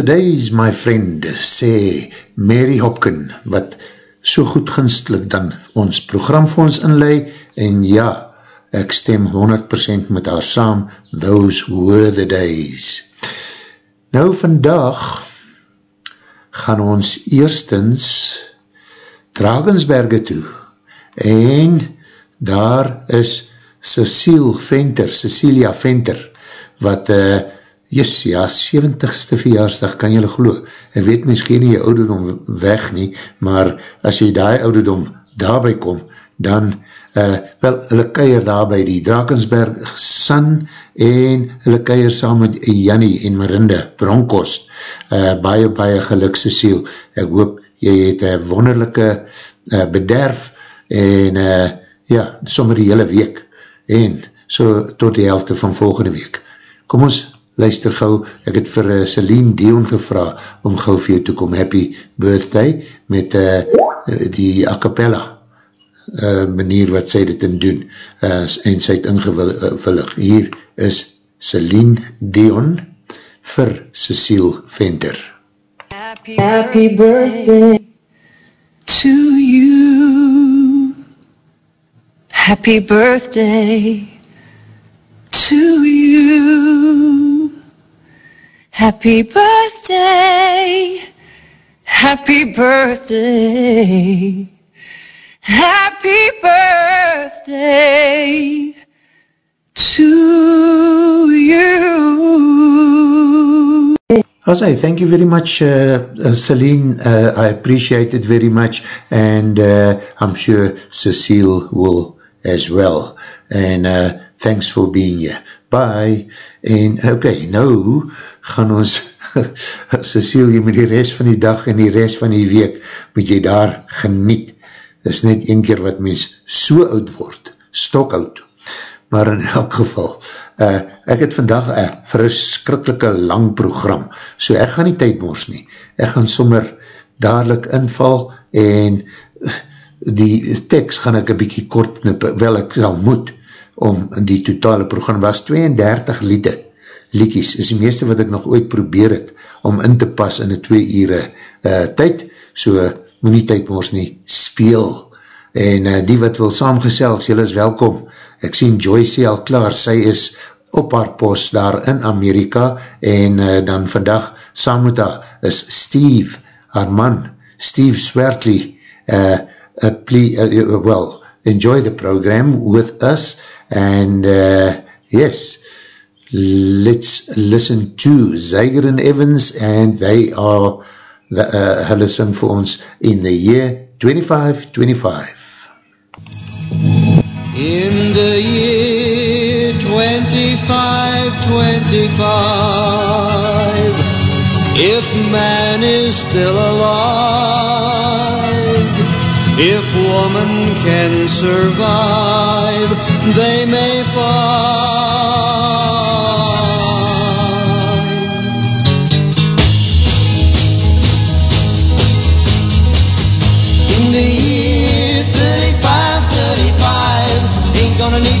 the days, my friend, sê Mary Hopkin, wat so goed gunstelik dan ons program vir ons inlei, en ja, ek stem 100% met haar saam, those were the days. Nou vandag gaan ons eerstens Drakensberge toe, en daar is Cecile Venter, Cecilia Venter, wat uh, Yes, ja, 70ste verjaarsdag, kan jylle glo. Ek weet miskien nie jy ouderdom weg nie, maar as jy die ouderdom daarby kom, dan, uh, wel, hulle keier daar by die Drakensberg San, en hulle keier saam met Jannie en Marinda Bronkost. Uh, baie, baie geluk, Cecile. Ek hoop, jy het een wonderlijke uh, bederf, en uh, ja, sommer die hele week, en so tot die helfte van volgende week. Kom ons, luister gauw, ek het vir uh, Celine Dion gevra om gauw vir jou toe kom, happy birthday, met uh, die a cappella uh, manier wat sy dit in doen, uh, en sy het ingewillig. Hier is Celine Dion vir Cecile Venter. Happy, Happy birthday to you. Happy birthday to you. Happy birthday. Happy birthday. Happy birthday to you. I'll say thank you very much, uh, uh, Celine. Uh, I appreciate it very much, and uh, I'm sure Cecile will as well. And uh, thanks for being here. Bye. Oké, okay, nou gaan ons, Cecile, jy moet die rest van die dag en die rest van die week, moet jy daar geniet. Dit is net een keer wat mens so oud word, stok oud. Maar in elk geval, uh, ek het vandag een verskrikkelijke lang program, so ek gaan nie tyd mors nie. Ek gaan sommer dadelijk inval en die tekst gaan ek een bykie kort knippe, wel ek sal moet, om die totale program, was 32 liede, liedjes, is die meeste wat ek nog ooit probeer het, om in te pas in die twee ure uh, tyd, so moet nie tyd ons nie speel, en uh, die wat wil saamgesels, jylle is welkom, ek sien Joyce al klaar, sy is op haar post daar in Amerika, en uh, dan vandag saam met haar is Steve, haar man, Steve Swertley, uh, uh, plea, uh, well, enjoy the program with us, and uh, yes, let's listen to Zyger and Evans and they are the, uh, hulle sing vir ons in the year 2525 In the year 2525 If man is still alive If woman can survive They may find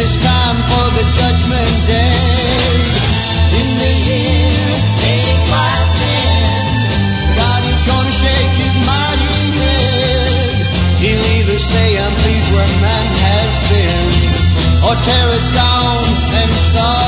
it's time for the judgment day. In the year 8510, God is gonna shake his mighty head. He'll either say, I'm pleased where man has been, or tear it down and start.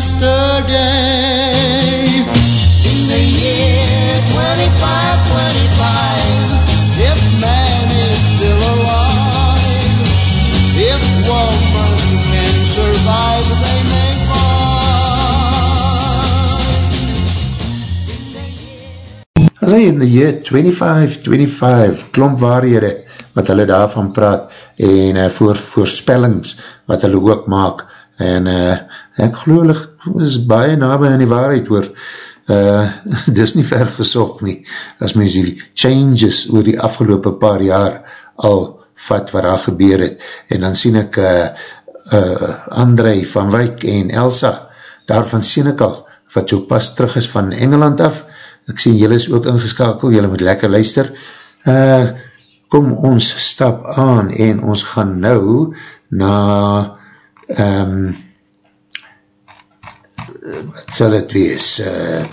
yesterday. In the year 2525, if man is still alive, if woman can survive, they may find. Hulle in the year 2525, klomp waarhede wat hulle daarvan praat en uh, voor voorspellings wat hulle ook maak en uh, ek geloof is baie nabij aan die waarheid hoor. Uh, dis nie ver gesocht nie as mens die changes oor die afgelopen paar jaar al vat wat daar gebeur het. En dan sien ek uh, uh, André van Wyk en Elsa daarvan sien ek al wat so pas terug is van Engeland af. Ek sien jylle is ook ingeskakel jylle moet lekker luister. Uh, kom ons stap aan en ons gaan nou na um, wat sal het wees uh,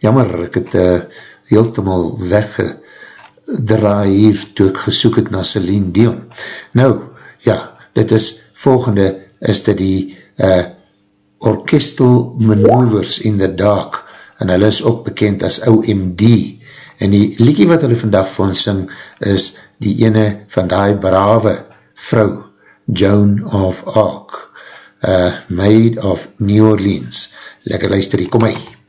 jammer ek het uh, heeltemaal weggedraai hier toe ek gesoek het na Celine Dion. Nou, ja, dit is volgende is dit die uh, Orchestral Maneuvers in the Dark en hulle is ook bekend as OMD En die liekie wat hulle vandag vir ons sing, is die ene van die brave vrou, Joan of Arc, uh, Maid of New Orleans. Lekker luister, kom hy.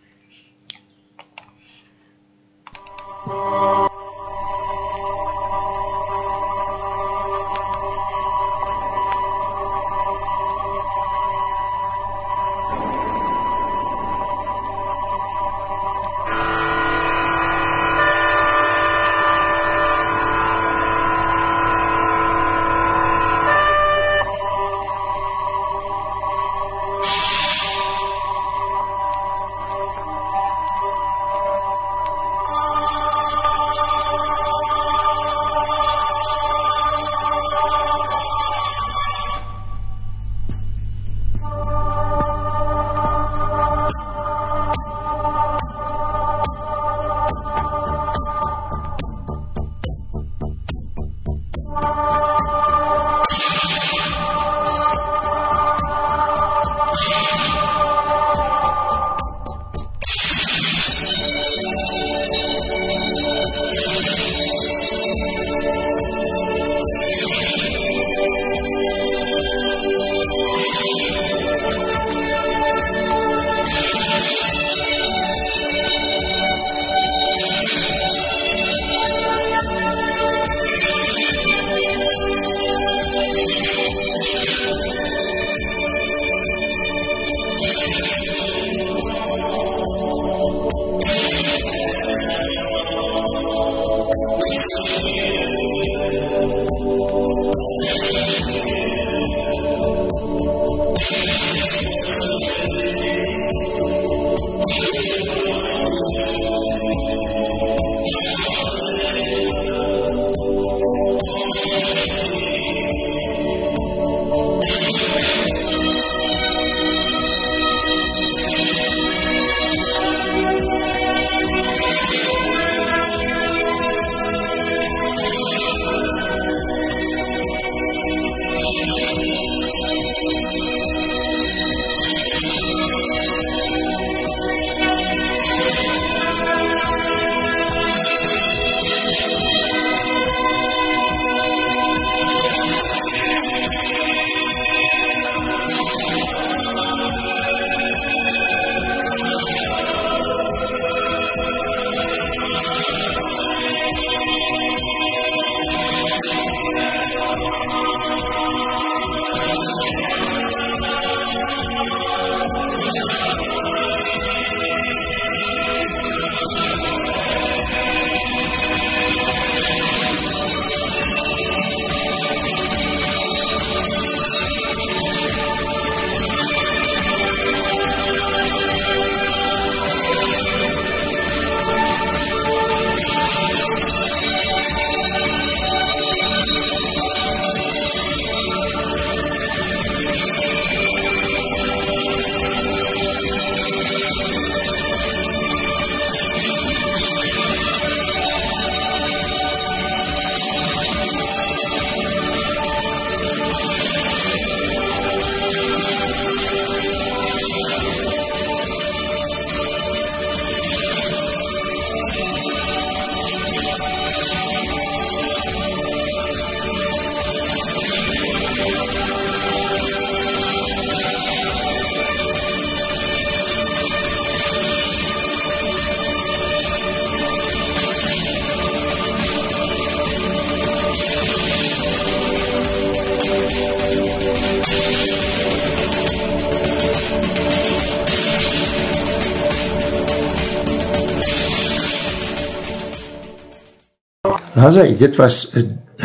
Hazai, dit was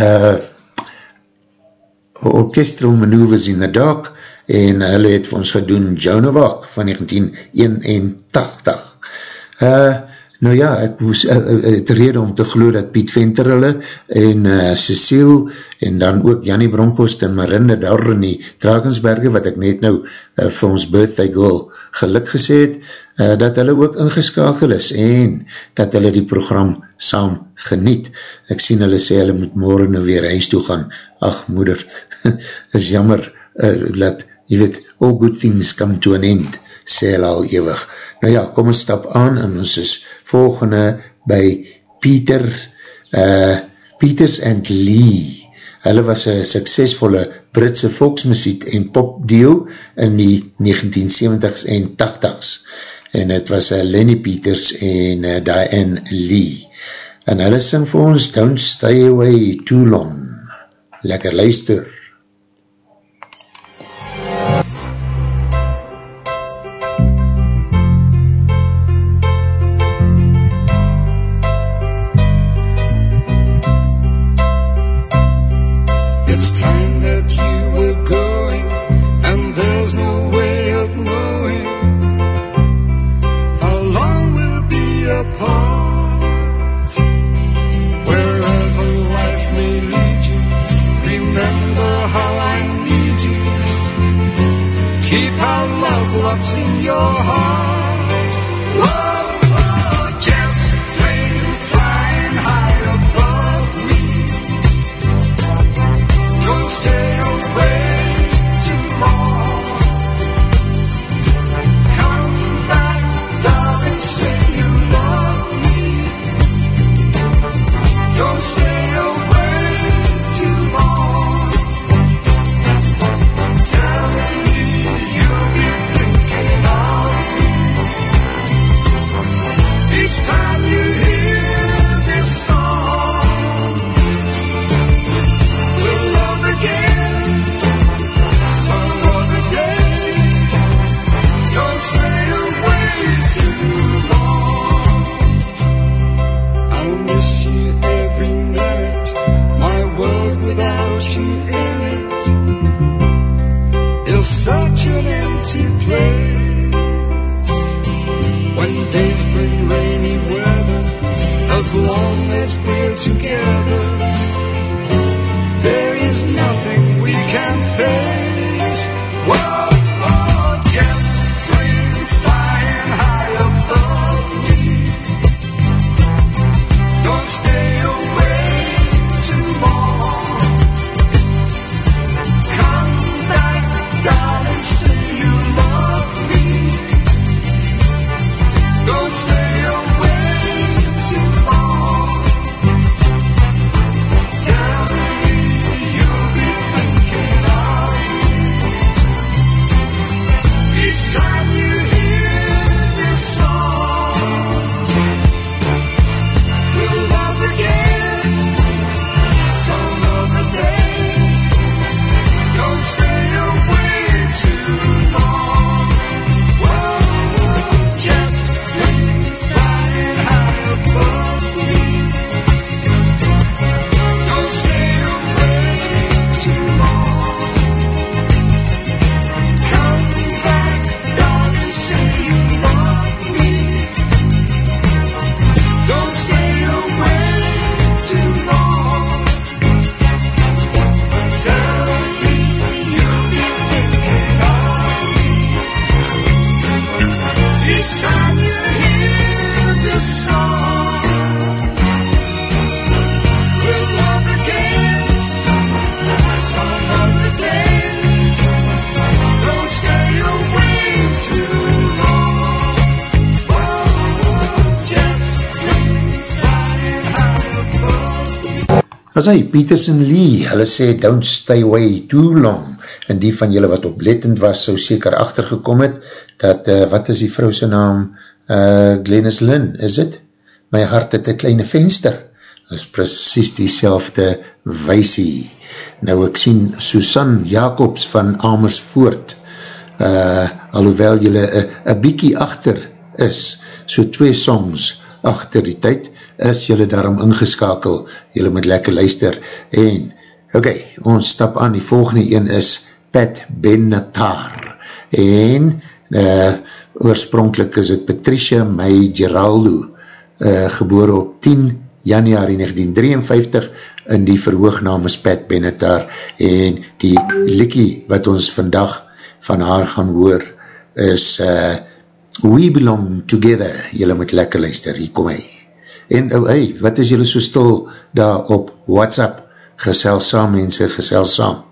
uh, Orchestral Maneuvers in the Dark en hulle het vir ons gedoen Joan of Arc van 1981. Uh, nou ja, ek moes, uh, uh, het rede om te geloof dat Piet Venter hulle en uh, Cecile en dan ook Jannie Bronkost en Marinde daar in die Drakensberge wat ek net nou uh, vir ons birthday girl geluk gesê het, uh, dat hulle ook ingeskakel is en dat hulle die program saam geniet. Ek sien hulle sê hulle moet morgen nou weer huis toe gaan. Ach moeder, is jammer uh, dat, jy weet, all good things come to an end, sê hulle al ewig. Nou ja, kom ons stap aan en ons is volgende by Peter, uh, Peters and Lee. Hulle was een suksesvolle Britse volksmuziek en popduo in die 1970s en 80s. En het was uh, Lenny Peters en uh, Diane Lee. En hulle sing vir ons Don't Stay Away Too Long. Lekker luister. Was hy, Peterson Lee, hulle sê, don't stay away too long, en die van julle wat oplettend was, so seker achtergekom het, dat, uh, wat is die vrouwse naam, uh, Glennis Lynn, is het? My hart het een kleine venster, is precies die selfde weisie. Nou ek sien Susan Jacobs van Amersfoort, uh, alhoewel julle een bykie achter is, so twee songs achter die tyd, is jylle daarom ingeskakel, jylle moet lekker luister, en, ok, ons stap aan, die volgende een is Pat Benatar, en, uh, oorspronkelijk is het Patricia May Geraldo, uh, geboor op 10 januari 1953, in die verhoognaam is Pat Benatar, en die likkie wat ons vandag van haar gaan hoor, is uh, We Belong Together, jylle moet lekker luister, hier kom hy. En oh, hey, wat is jylle so stil daar op WhatsApp, gesel saam mense, gesel saam.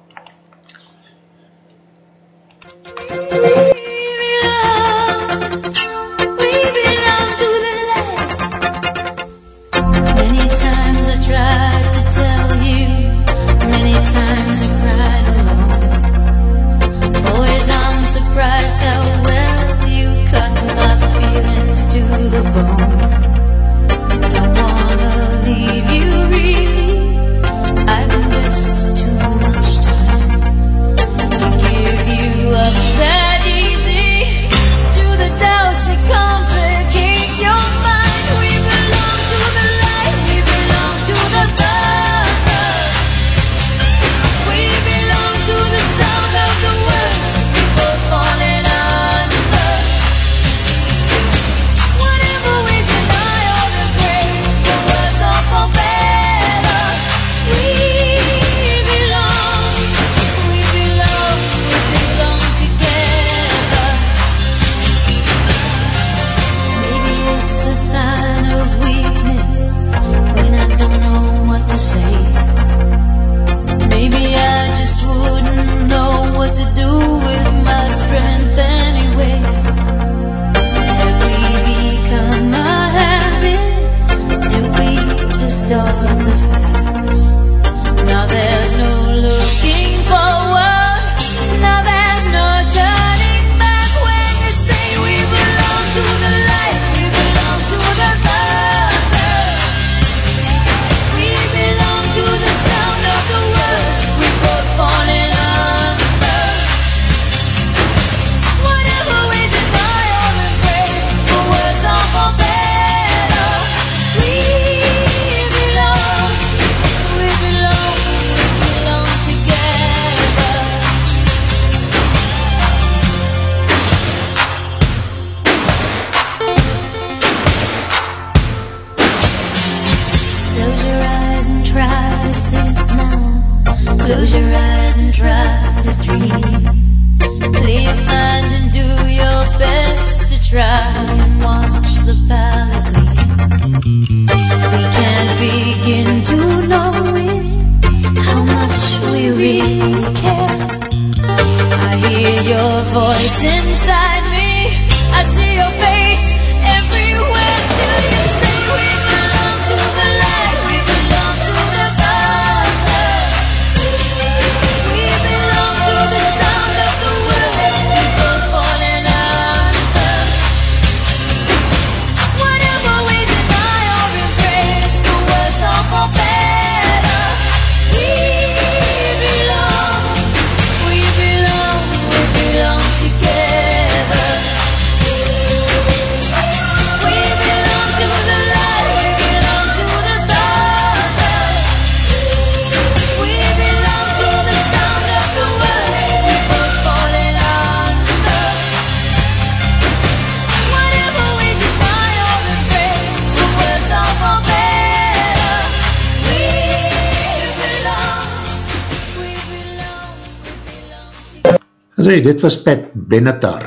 Hey, dit was Pat Benatar,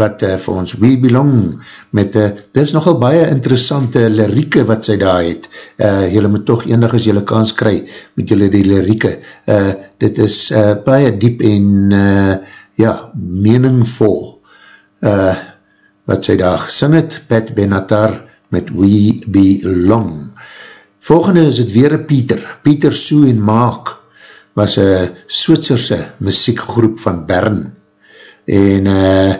wat uh, vir ons We Belong, met, uh, dit is nogal baie interessante lirieke wat sy daar het, uh, jylle moet toch enig as jylle kans kry, met jylle die lirieke, uh, dit is uh, baie diep en, uh, ja, meningvol, uh, wat sy daar gesing het, Pat Benatar, met We Belong. Volgende is het weer Pieter, Pieter Sue en Maak, was een Switserse muziekgroep van Bern, en uh,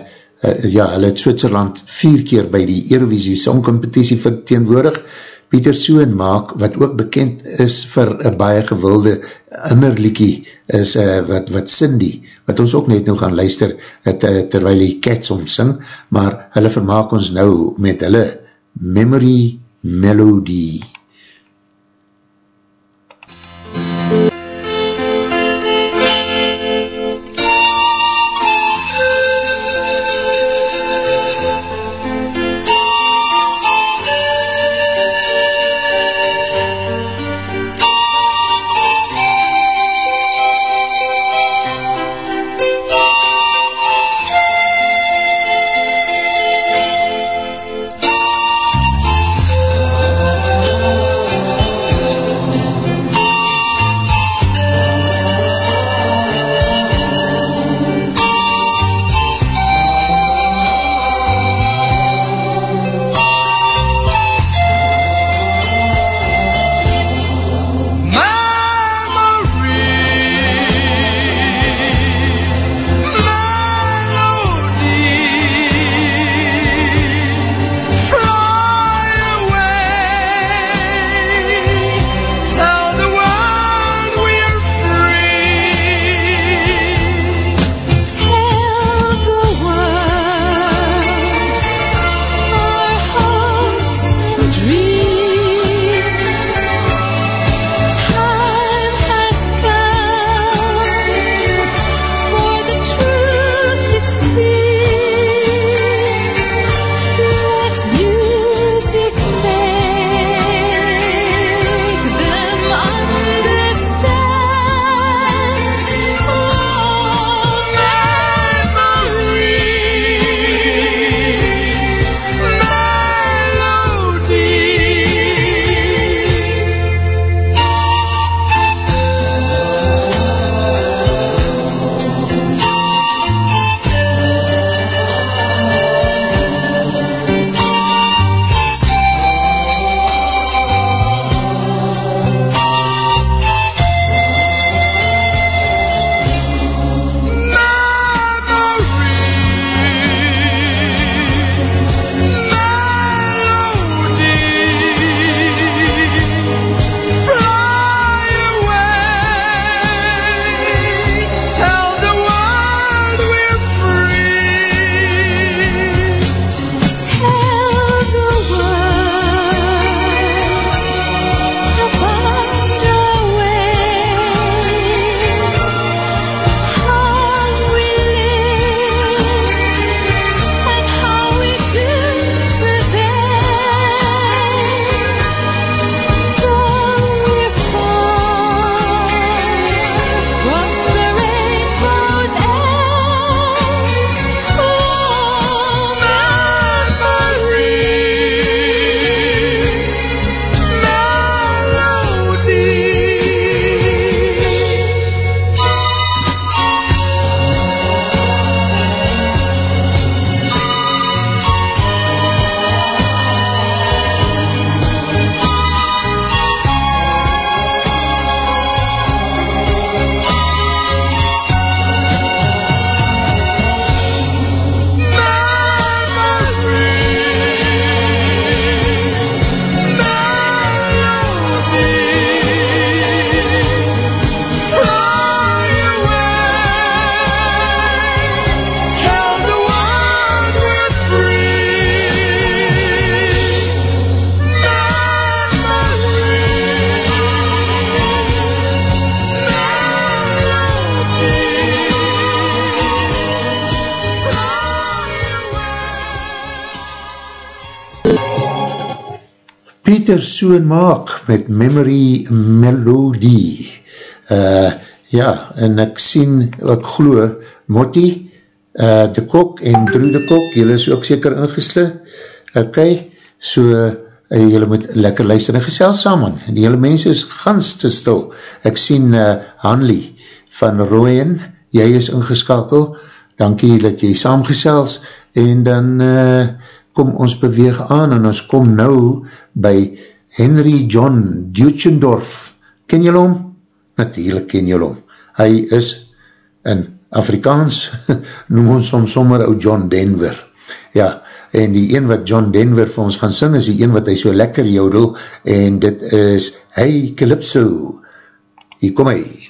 ja, hulle het Switserland vier keer by die Eurovisie Songcompetitie verteenwoordig, Pieter Soen maak, wat ook bekend is vir een baie gewilde innerliekie, is uh, wat, wat Cindy, wat ons ook net nou gaan luister, het, uh, terwijl die cats omsing, maar hulle vermaak ons nou met hulle Memory Melody. Pieter Soen Maak met Memory Melody. Uh, ja, en ek sien, ek glo, Motti, uh, de Kok en Drew de Kok, jylle is ook seker ingesluit. Ok, so, uh, jylle moet lekker luister en gesel samen. Die hele mense is gans te stil. Ek sien uh, Hanley van Rooien, jy is ingeskakel, dankie dat jy saamgesels, en dan uh, kom ons beweeg aan, en ons kom nou by Henry John Duchendorf. Ken jy hom? Natuurlijk ken jy hom. Hy is in Afrikaans, noem ons om sommer ou John Denver. Ja, en die een wat John Denver vir ons gaan sing, is die een wat hy so lekker jodel, en dit is Hey Calypso. Hier kom hy.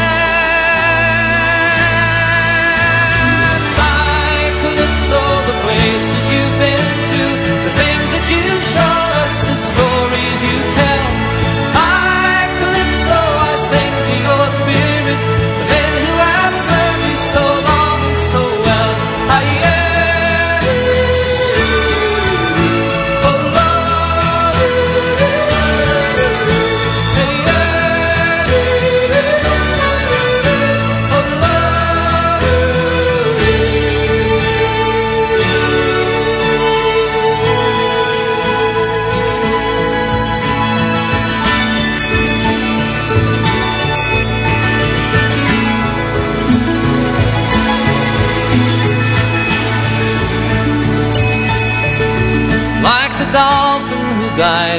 places you've been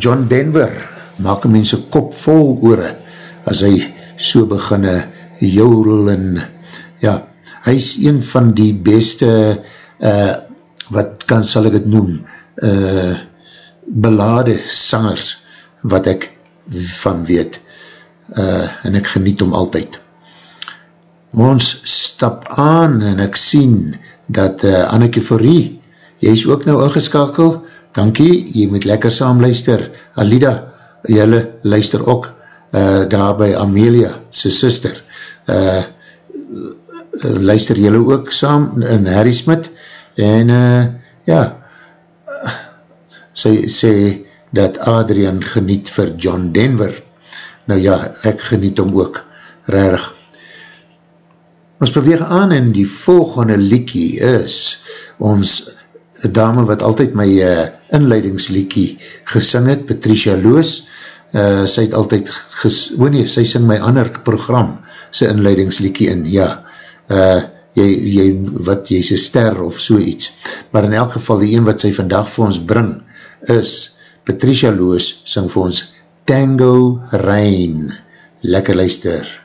John Denver maak een mens een kop vol oore as hy so beginne joul en ja, hy is een van die beste uh, wat kan, sal ek het noem uh, belade sangers wat ek van weet. Uh, en ek geniet om altyd. Ons stap aan en ek sien dat uh, Anneke Forrie, jy is ook nou ingeskakel, dankie, jy moet lekker saam luister, Alida, jylle luister ook uh, daar by Amelia, sy sister, uh, luister jylle ook saam in Harry Smit? En uh, ja sy sê dat Adrian geniet vir John Denver. Nou ja, ek geniet hom ook rarig. Ons beweeg aan en die volgende liekie is ons dame wat altyd my uh, inleidingsliekie gesing het, Patricia Loos. Uh, sy het altyd ges, oh nee, sy sing my ander program sy inleidingsliekie in, ja uh, jy, jy, wat jy sy ster of so iets, maar in elk geval die een wat sy vandag vir ons bring is Patricia Loos sing vir ons Tango Rain lekker luister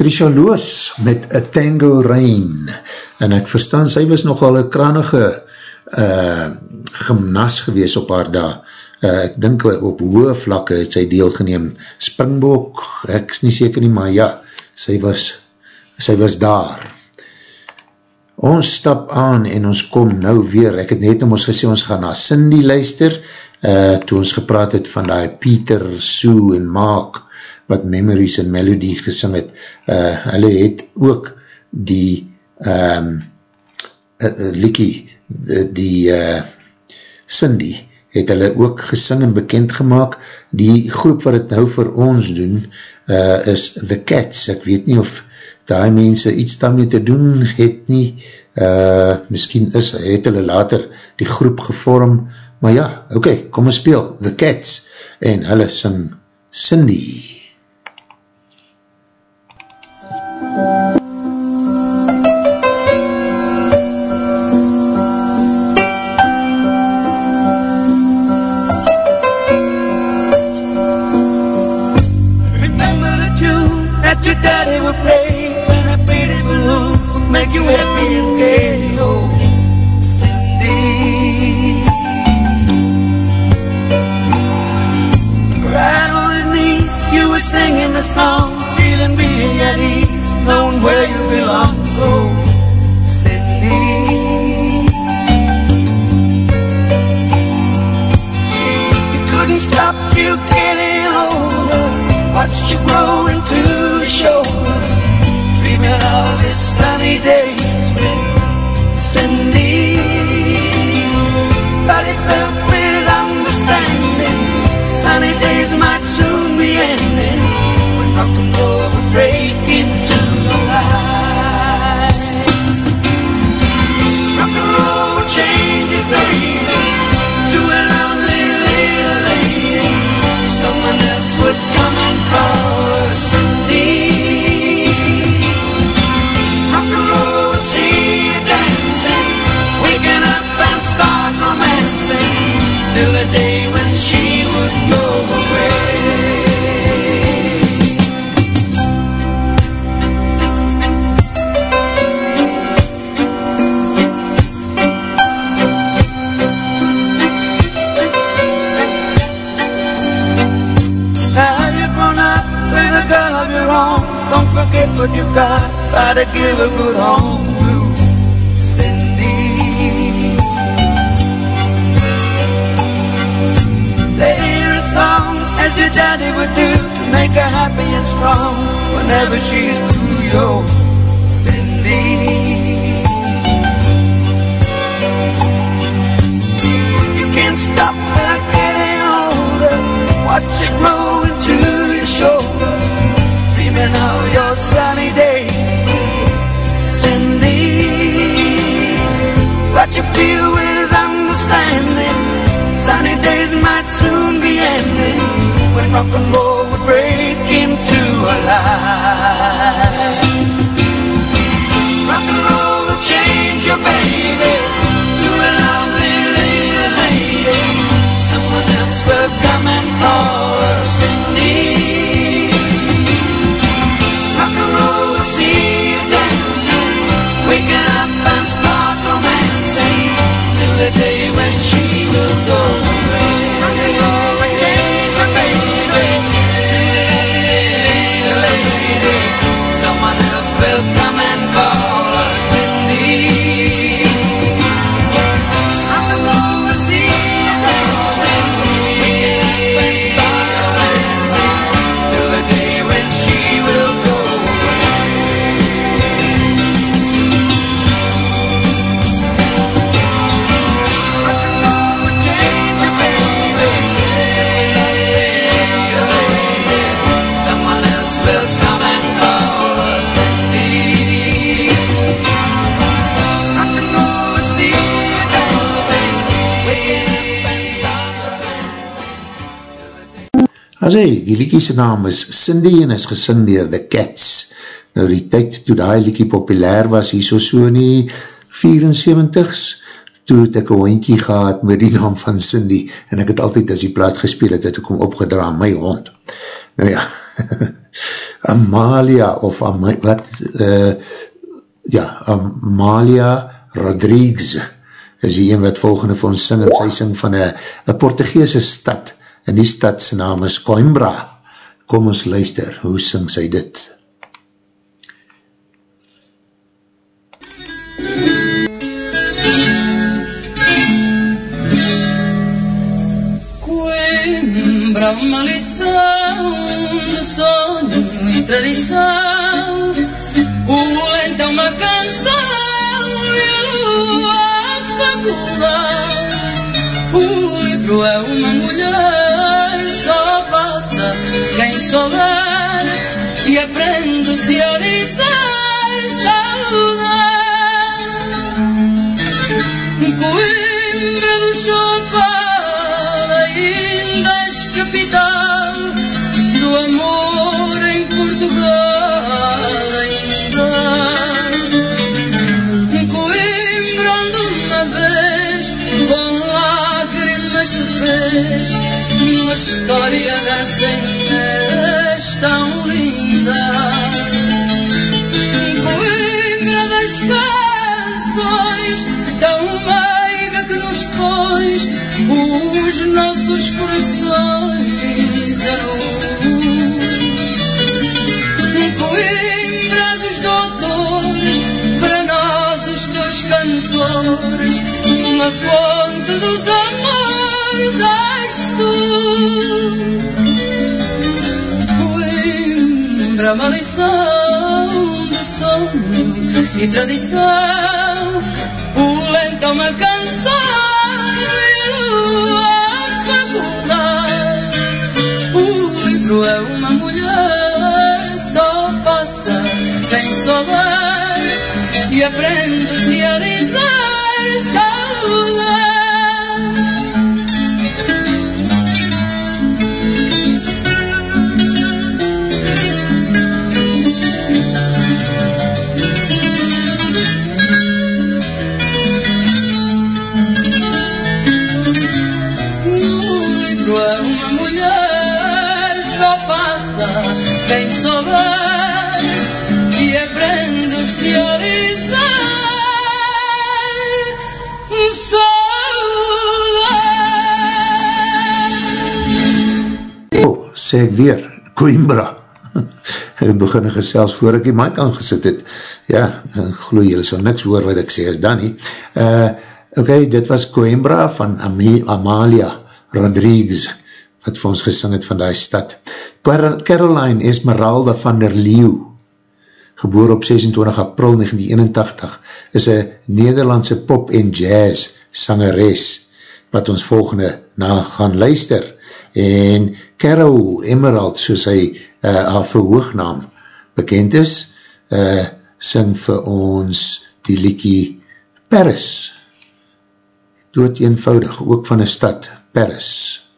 Patricia Loos met A Tango Rain en ek verstaan, sy was nogal een kranige uh, gymnas gewees op haar daar. Uh, ek dink op hoge vlakke het sy deel geneem. Springbok, ek is nie seker nie, maar ja, sy was, sy was daar. Ons stap aan en ons kom nou weer, ek het net om ons gesê, ons gaan na Cindy luister, uh, toe ons gepraat het van die Pieter, Sue en Mark, wat Memories en Melody gesing het, uh, hulle het ook die um, uh, Likkie, die, die uh, Cindy, het hulle ook gesing en bekend gemaakt. Die groep wat het nou vir ons doen, uh, is The Cats. Ek weet nie of die mense iets daarmee te doen het nie. Uh, miskien is, het hulle later die groep gevorm. Maar ja, oké, okay, kom ons speel. The Cats. En hulle sing Cindy. Liekie naam is Cindy en is gesing dier The Cats. Nou die tyd toe die liekie populair was, hier so so in die 74s, toe het ek een hondkie gehad met die naam van Cindy, en ek het altyd as die plaat gespeel het, het ek om opgedra, my hond. Nou ja, Amalia, of Am wat, uh, ja, Amalia Rodriguez, is die een wat volgende vir ons sing, en sy sing van een Portugese stad, en die stadse naam is Coimbra. Kom ons luister, hoe sing sy dit? Coimbra, uma lição de sonho e tradição, o lento é uma canção e a lua faculdade. O livro é uma mulher, souber e aprende-se a dizer saudade. Coimbra do Chopal, ainda és capital do amor em Portugal, ainda. Coimbra onde uma vez com lágrimas se fez uma história dessa Inês tão linda. Coimbra das canções tão meiga que nos pôs os nossos corações a luz. Coimbra dos doutores, para nós os teus cantores, uma fonte dos amores és tu. Coimbra, uma lição de sono e tradição, o lento é uma canção e a faculdade. O livro é uma mulher, só passa quem souber e aprende-se a dizer saudade. Souber e aprende-se a dizer saudade. Oh, sê ek weer, Coimbra. ek begin gesels voor ek die mic aangesit het. Ja, ek geloof julle sal niks hoor wat ek sê as Danny. Uh, ok, dit was Coimbra van Ami Amalia Rodriguez, wat vir ons gesing het van die stad. Car Caroline Esmeralda van der Leeuw, geboor op 26 april 1981, is een Nederlandse pop en jazz sangeres, wat ons volgende na gaan luister. En Caro Emerald, soos hy uh, haar verhoognaam bekend is, uh, sing vir ons die liekie Paris. Dood eenvoudig, ook van een stad, Paris. I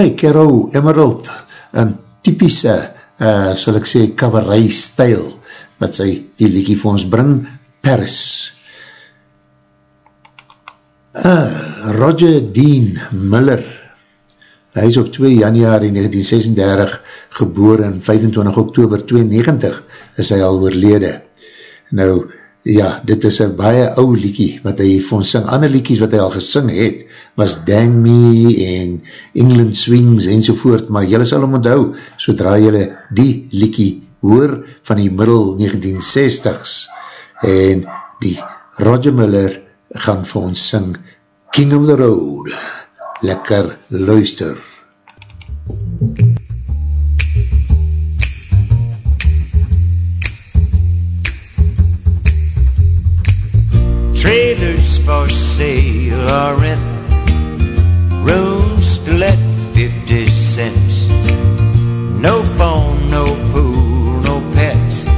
hy, Carol Emerald, een typische, uh, sal ek sê, cabaret stijl, wat sy die liekie vir ons bring, Paris. Uh, Roger Dean Miller, hy is op 2 januari 1936 geboor en 25 oktober 92 is hy al oorlede. Nou, ja, dit is een baie ou liekie wat hy van sing. Ander liekies wat hy al gesing het, was Dang Me en England Swings en sovoort, maar jylle sal hem onthou, sodra jylle die liekie hoor van die middel 1960s en die Roger Miller gaan vir ons sing King of the Road. Lekker luister. Trailers for sale or rent. Rooms to let 50 cents. No phone, no pool, no pets.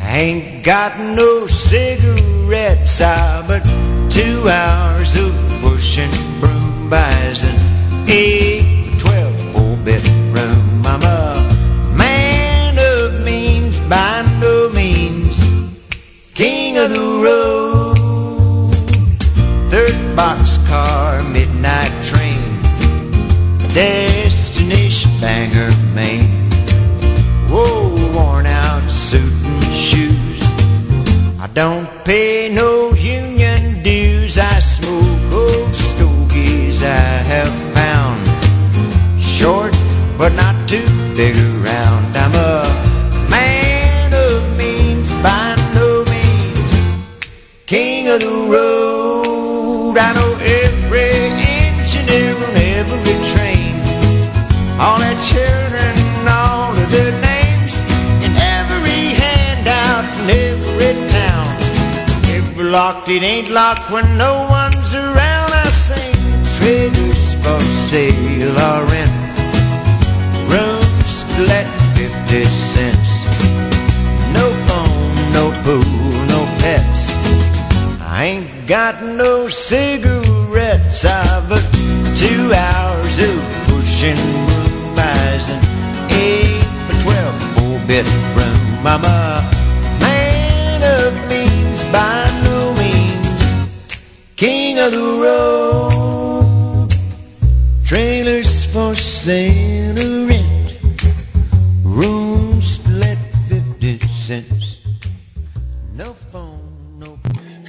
Ain't got no cigarettes, ah, but two hours of pushing broom buys an eight, twelve, four bedroom. I'm a man of means by no means, king of the road. Third boxcar, midnight destination Bangor, Maine. Whoa, worn out suit and shoes. I don't pay no union dues. I smoke old stogies I have found. Short, but not too big around. I'm a locked, it ain't locked when no one's around. I sing traders for sale or rent. Rooms let 50 cents. No phone, no pool, no pets. I ain't got no cigarettes, I've but two hours of pushing broom buys an eight for twelve four bedroom. I'm king of the road. Trailers for sale or rent, rooms let fifty cents. No phone, no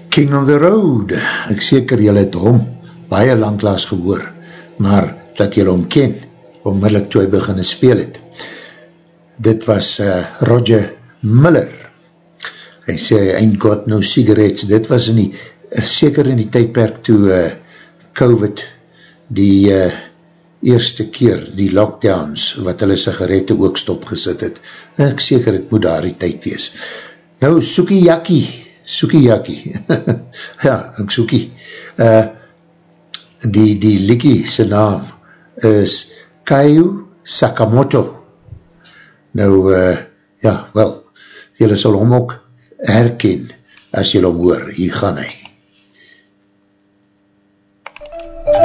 King of the Road, ek seker jylle het hom baie langklaas gehoor, maar dat jylle hom ken, onmiddellik toe hy beginne speel het. Dit was uh, Roger Miller. Hy sê, I ain't got no cigarettes. Dit was in die, seker in die tydperk toe uh, COVID die uh, eerste keer, die lockdowns, wat hulle sigarette ook stopgesit het. Ek seker het moet daar die tyd wees. Nou, Soekie Jakkie, Soekie Jakkie, ja, ek Soekie, uh, die, die Likkie sy naam is Kaiju Sakamoto. Nou, uh, ja, wel, jylle sal hom ook herken as jylle hom hoor, hier gaan hy. 上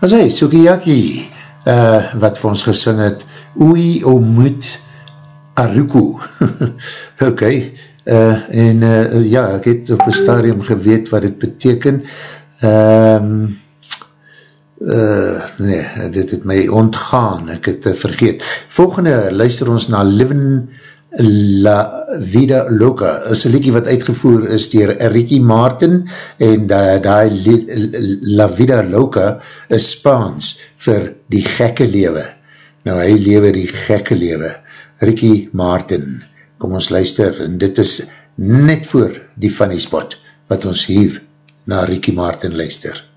as hy, Sukiyaki, uh, wat vir ons gesing het, Oei Omut Aruku. ok, uh, en uh, ja, ek het op een stadium geweet wat het beteken. Um, uh, nee, dit het my ontgaan, ek het uh, vergeet. Volgende luister ons na Livin La Vida Loca is een liekie wat uitgevoer is dier Ricky Martin en uh, die La Vida Loca is Spaans vir die gekke lewe. Nou hy lewe die gekke lewe. Ricky Martin, kom ons luister en dit is net voor die funny spot wat ons hier na Ricky Martin luister.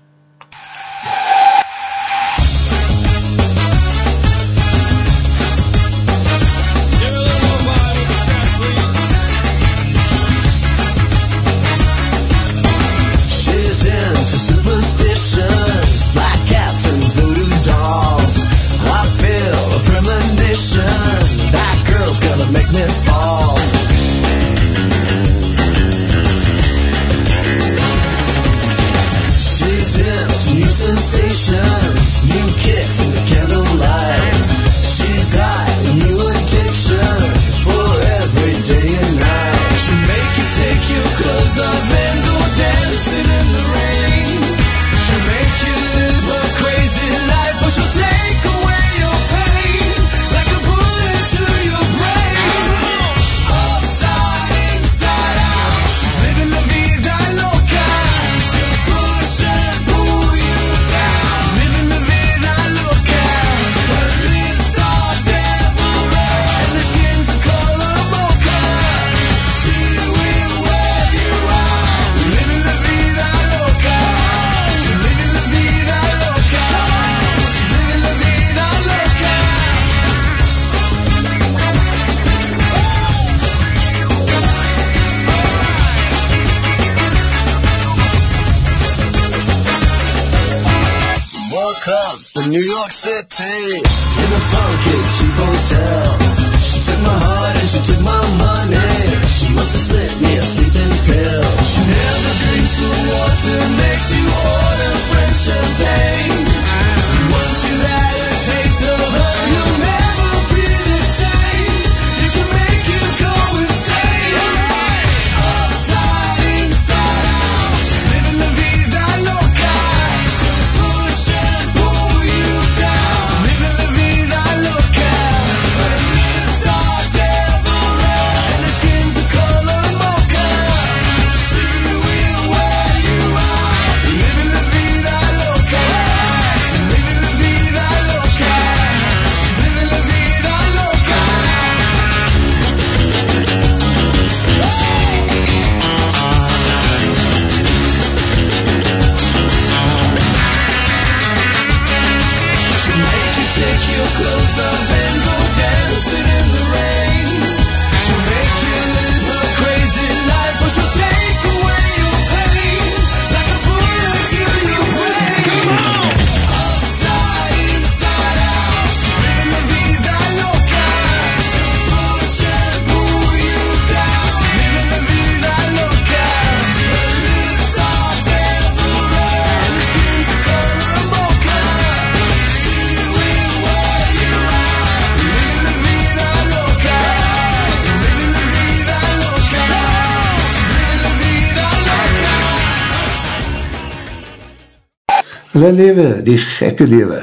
Hulle lewe, die gekke lewe,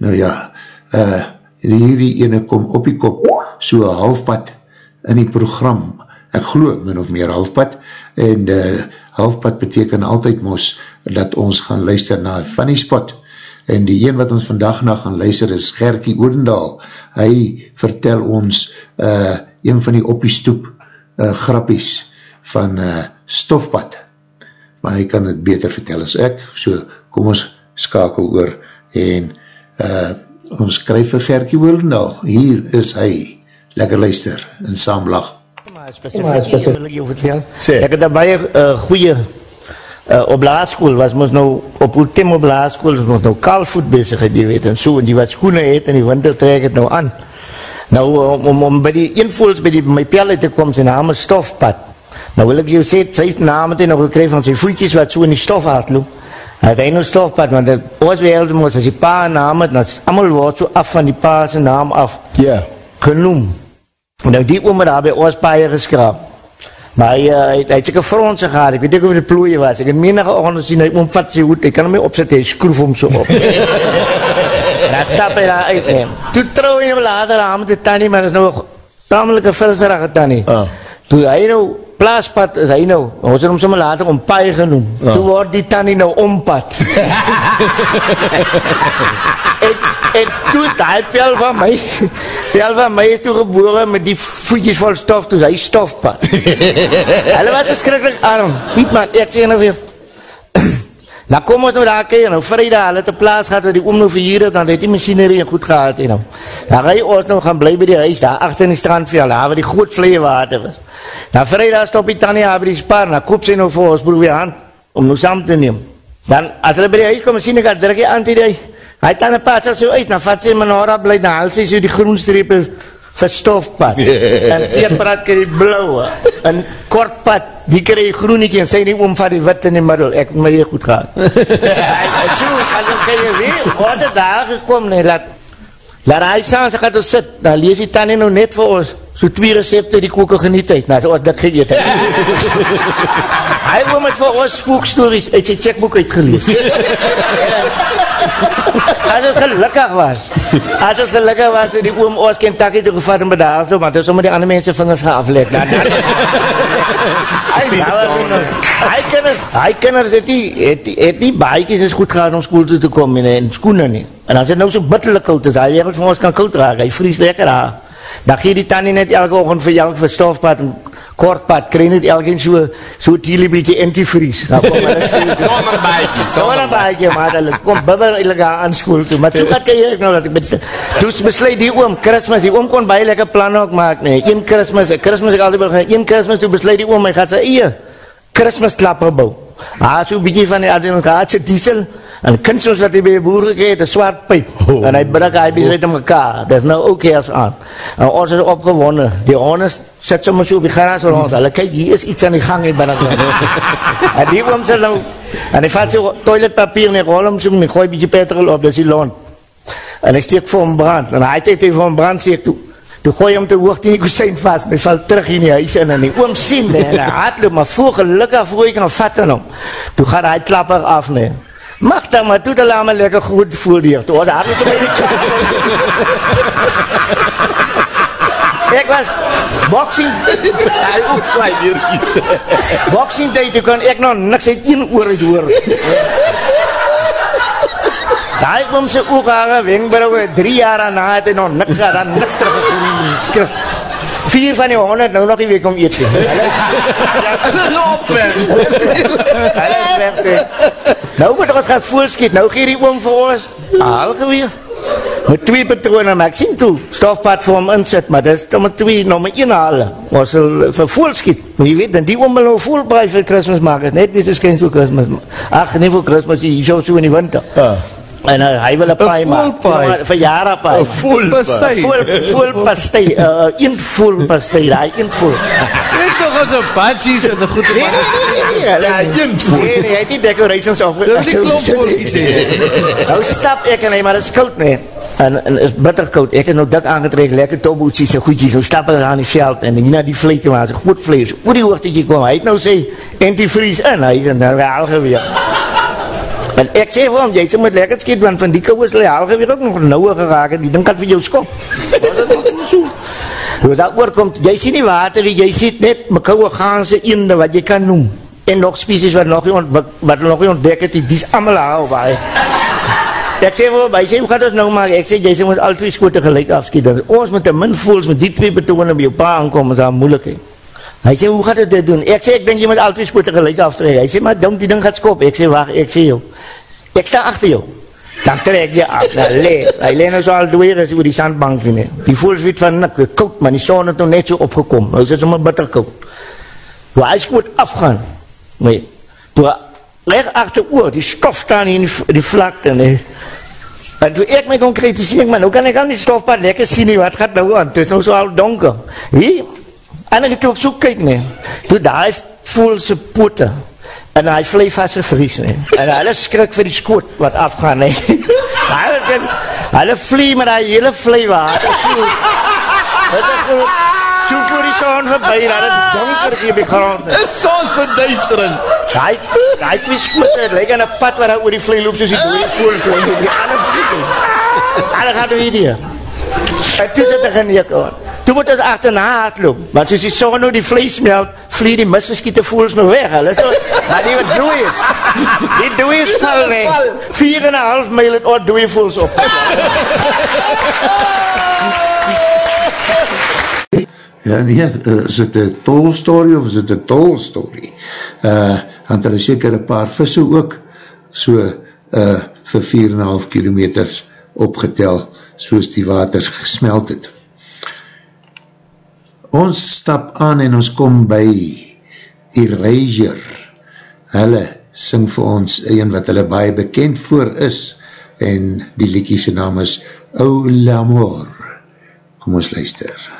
nou ja, uh, hierdie ene kom op die kop, so halfpad in die program, ek geloof min of meer halfpad, en uh, halfpad beteken altyd mos, dat ons gaan luister na Funny Spot, en die een wat ons vandag na gaan luister is Gerkie Oorendal, hy vertel ons uh, een van die op die stoep uh, grappies van uh, Stofpad, maar hy kan het beter vertel as ek, so kom ons skakel oor en uh, ons skryf vir Gerkie Woorendal, hier is hy, lekker luister en saamlag. Ek het een baie uh, goeie uh, op laaskool, was ons nou op ultiem op laaskool, was ons nou kaalvoet bezig, die weet, en so, en die wat schoene het, en die winter trek het nou aan. Nou, om, om, om by die invoels, by die my pelle te kom, sy naam is Stofpad. Nou wil ek jou sê, sy heeft naam het hy nog gekryf van sy voetjes wat so in die stof hardloop. Hij had een stofpad, want het was weer moest als die pa naam had, dan is allemaal wordt zo af van die pa zijn naam af. Ja. Yeah. Genoemd. Nou die oom daar bij ons paaien geskrapt. Maar hij, uh, hij, hij heeft zeker fronsen gehad. Ik weet niet of het ploeien was. Ik heb menige ochtend gezien, hij moet vat zijn hoed. Ik kan hem mee opzetten, hij schroef hem zo op. dan stap hij daar uit. Nee. Toen trouw je hem later aan met de tannie, maar dat is tamelijk een velserige tannie. Uh. Toen hij nou plaaspad is hy nou, ons het hom sommer later om paai genoem, Ja. toe word die tannie nou ompad. en, en toe daai vel van my, vel van my is toe gebore met die voetjes vol stof, toe hy stofpad. Hulle was verskrikkelijk arm, Piet man, ek sê nou weer, Nou kom ons nou daar kyk, nou vrydag, hulle het 'n plaas gehad waar die oom nou verhuur het, dan het die masjinerie goed gehad, en nou. Dan ry ons nou gaan bly by die huis, daar agter in die strandveld, daar waar die groot vleie water is. Nou vrydag stop die tannie daar by die spar, dan koop sy nou vir ons broer weer aan, om nou saam te neem. Dan, as hulle by die huis kom, sien ek, druk jy aan die hy, hy tannie pas so uit, dan vat sy menora bly, dan haal sy so die groen strepe vir stofpad, en teerpraat kry die blauwe, en kortpad, die kry die groenetjie, en sy nie oom van die wit in die middel, ek maar hier goed en so, en dan kan jy weer, ons het daar gekom, nee, laat, laat hy saam, sy gaat ons sit, dan lees die tannie nou net vir ons, so twee recepte die koken geniet uit, nou, so wat dik geëet het. hy oom het vir ons spookstories uit sy checkboek uitgelees. As ons gelukkig was. As ons gelukkig was, het die oom ons Kentucky toe gevat en bedaag so, want hy sommer die ander mense vingers gaan aflet. Dan, dan, hy kinders, hy kinders het die, het die, het die baiekies is goed gehad om school toe te kom en, en skoene nie. En as het nou so bitterlik koud is, hy weer van ons kan koud raak, hy vries lekker daar. Dan gee die tannie net elke ochtend vir jou vir stofpad en kortpad, kry net elkeen so, so tiele beetje antivries. Dan kom hulle Sonder baadjie, Sonder een baadje, maar hulle kom bibber illegaal aan school toe. Maar toe kan jy nou dat ek met Toe besluit die oom, Christmas, die oom kon baie lekker planne ook maak, nee. Een Christmas, Christmas ek altyd begin, een Christmas toe besluit die oom, hy gaat sy eie Christmas klapper bou. Ah, so 'n bietjie van die Adriankaatse diesel, en kunstels wat hy by die boer gekry het, 'n swart pyp. Oh. En hy brak hy besluit om mekaar. Dis nou ook eers aan. En ons is opgewonde. Die honde sit sommer so op die gras rond. Hulle kyk, hier is iets aan die gang hier binne. en die oom sê nou, en hy vat so toiletpapier en hy rol hom so en hy gooi 'n bietjie petrol op, dis die lont. En hy steek vir hom brand. En het hy vir hom brand steek toe. Toe gooi hom te hoog teen die kusyn vas. Hy val terug in die huis in en die oom sien dit en hy hardloop maar voor gelukkig voor hy kan vat aan hom. Toe gaan hy klapper af nee. Mag dan maar toe dat laat my lekker goed voor die. Toe daar het hom Ek was boxing. Hy opswaai weer iets. Boxing day toe kan ek nog niks uit een oor uit hoor. Daai kom se oogare wenkbroue 3 jaar aan na het hy nog niks gehad, dan niks terug skrif. Vier van die honderd nou nog nie weer kom eet nie. Hulle loop weg. Hulle is weg sê. Nou moet ons gaan voorskiet. Nou gee die oom vir ons haal geweer. Met twee patrone, maar ek sien toe, stofpad vir hom insit, maar dis dan met twee, met een halen. Ons sal vir voorskiet. Maar jy weet, dan die oom wil nou voorbraai vir Christmas maak, is net wie se skens vir Christmas. Ach, nie vir Christmas, jy so so in die winter. Ja. En uh, hy wil een paai maak. Ja, Vir jare paai. Een volpastei. Voel, voel pastei, uh, een voel pastei, daai een voel. Net toch als een badjies en goede Nee, man. Ja, een voel. Nee, nee, hy het nie decorations op. Dat is die klompvoeltjies hier. Nou stap ek en hy, maar dit is koud nee. En, en is bitter koud. Ek is nou dik aangetrek, lekker toboetjies en goedjies. Nou stap ek aan die veld en hier na die vleetje waar sy goed vlees. Oor die hoogtetje kom. Hy het nou sê antivries in. Hy is een raal geweer. Want ek sê vir hom, jy sê moet lekker skiet, want van die kouwe sal die halge weer ook nog nouwe geraak en die ding kan vir jou skop. Hoe dat oorkomt, jy sien die water, jy sien net my kouwe gaanse eende wat jy kan noem. En nog species wat nog nie, ont, wat, wat nog nie ontdek het, die is allemaal hou, waar Ek sê vir hom, hy sê, hoe gaat ons nou maak? Ek sê, jy sê, moet al twee skote gelijk afskiet. Ons moet een min voels met die twee betoon op jou pa aankom, is daar moeilijkheid. Hy sê, hoe gaat het dit doen? Ek sê, ek denk, jy moet al twee skote gelijk aftrek. Hy sê, maar dom, die ding gaat skop. Ek sê, wacht, ek sê jou. Ek sta achter jou. Dan trek jy af, dan le. Hy le nou so al dweer as oor die sandbank vind. Die voels weet van nik, koud, maar die son het nou net so opgekom. Nou is het sommer bitter koud. Toe hy skoot afgaan, nee, toe leg achter oor, die stof staan in die, vlakte, nee. En toe ek my concretiseer, man, hoe kan ek aan die stofpad lekker nie, wat gaat nou aan? Het is nou so al donker. Wie? En ek het ook so kyk, nee. Toe daar is voel sy pote. En hy vlei vast gevries, nee. En hulle skrik vir die skoot wat afgaan, nee. Hulle skrik, hulle vlie met die hele vlei water. So, het is so, so voor die zon voorbij, dat het donker is hier op die grond. nee. Dit soms verduistering. Daai daai twee skote lyk aan 'n pad wat daar oor die vlei loop soos die dooie voëls loop. Die ander vlieg. Hulle gaan weer hier. Dit is dit geneek aan. Toe moet ons agterna hardloop. Want soos die son nou die vlees melt, vlieg die misgeskiete voëls nou weg. Hulle so, maar die wat dooi is. Die dooi is val nee. 4 en 'n half myl het oor dooi voëls op. Ja, nee, uh, is het een tol story of is het een tol story? Uh, want hulle seker een paar visse ook so uh, vir 4,5 kilometers opgetel soos die waters gesmeld het. Ons stap aan en ons kom by Erasure. Hulle sing vir ons een wat hulle baie bekend voor is en die liekie sy naam is O L'Amour. Kom ons luister. What's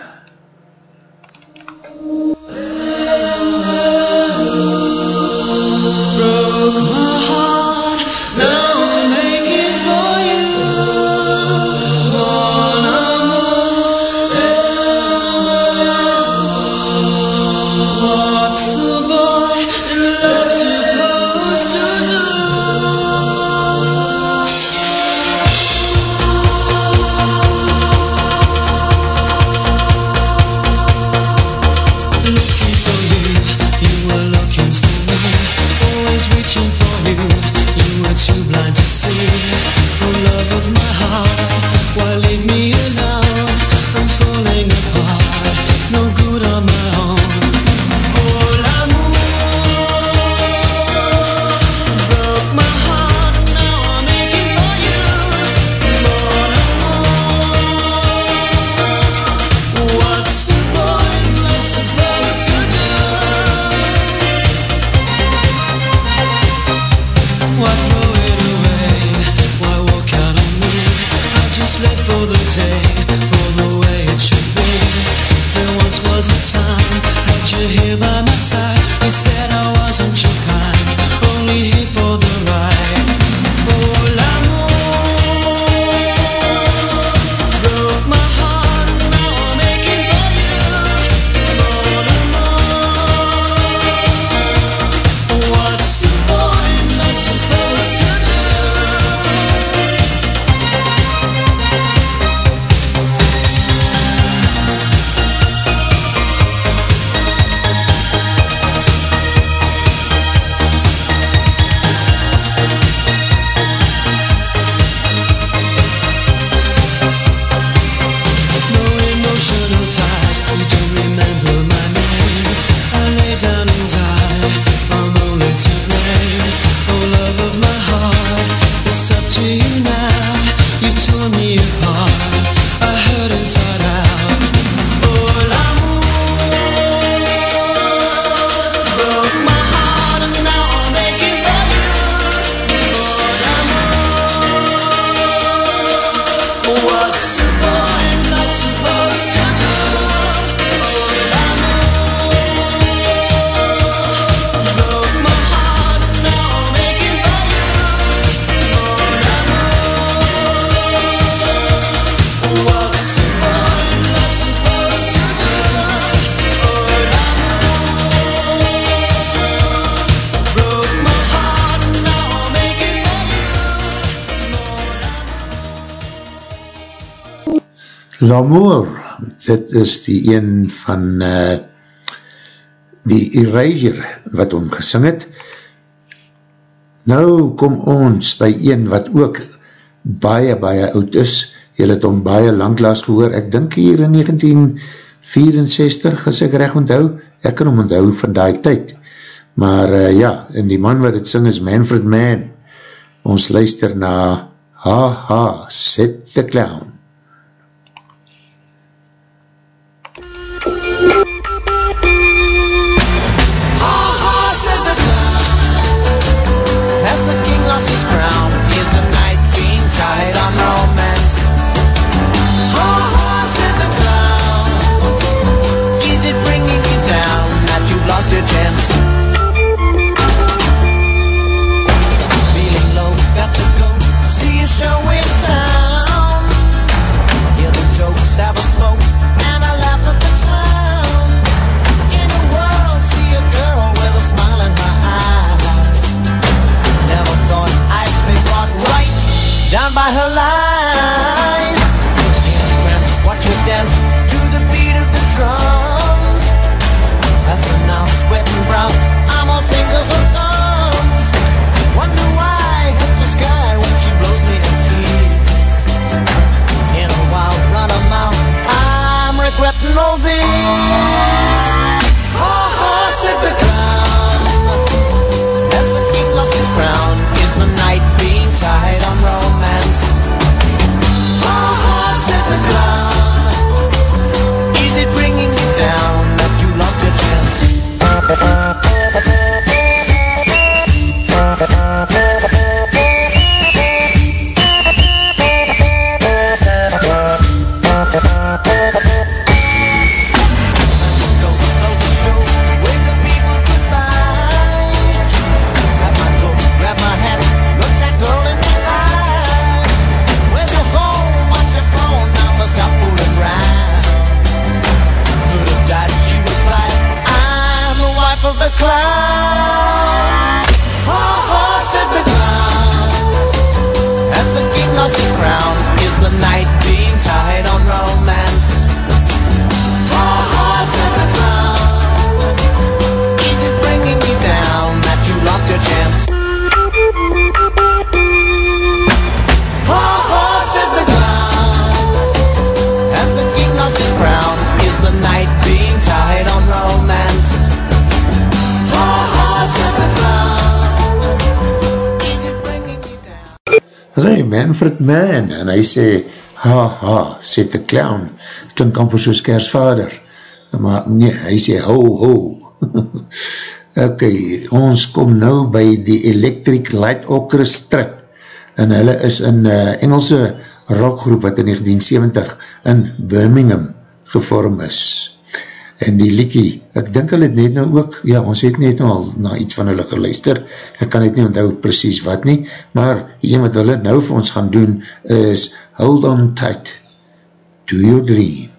L'amour, dit is die een van uh, die Erasure wat hom gesing het. Nou kom ons by een wat ook baie, baie oud is. Jy het hom baie langlaas gehoor. Ek dink hier in 1964, as ek recht onthou, ek kan hom onthou van die tyd. Maar uh, ja, en die man wat het sing is Manfred Mann. Ons luister na Ha Ha, Set the Clown. En hy sê, ha ha, sê the clown, klink amper soos kersvader, maar nee, hy sê, ho ho. ok, ons kom nou by die Electric Light Orchestra, en hulle is een uh, Engelse rockgroep wat in 1970 in Birmingham gevorm is. En die liekie, ek dink hulle het net nou ook, ja, ons het net nou al na iets van hulle geluister, ek kan het nie onthou precies wat nie, maar een wat hulle nou vir ons gaan doen is Hold on tight to your dreams.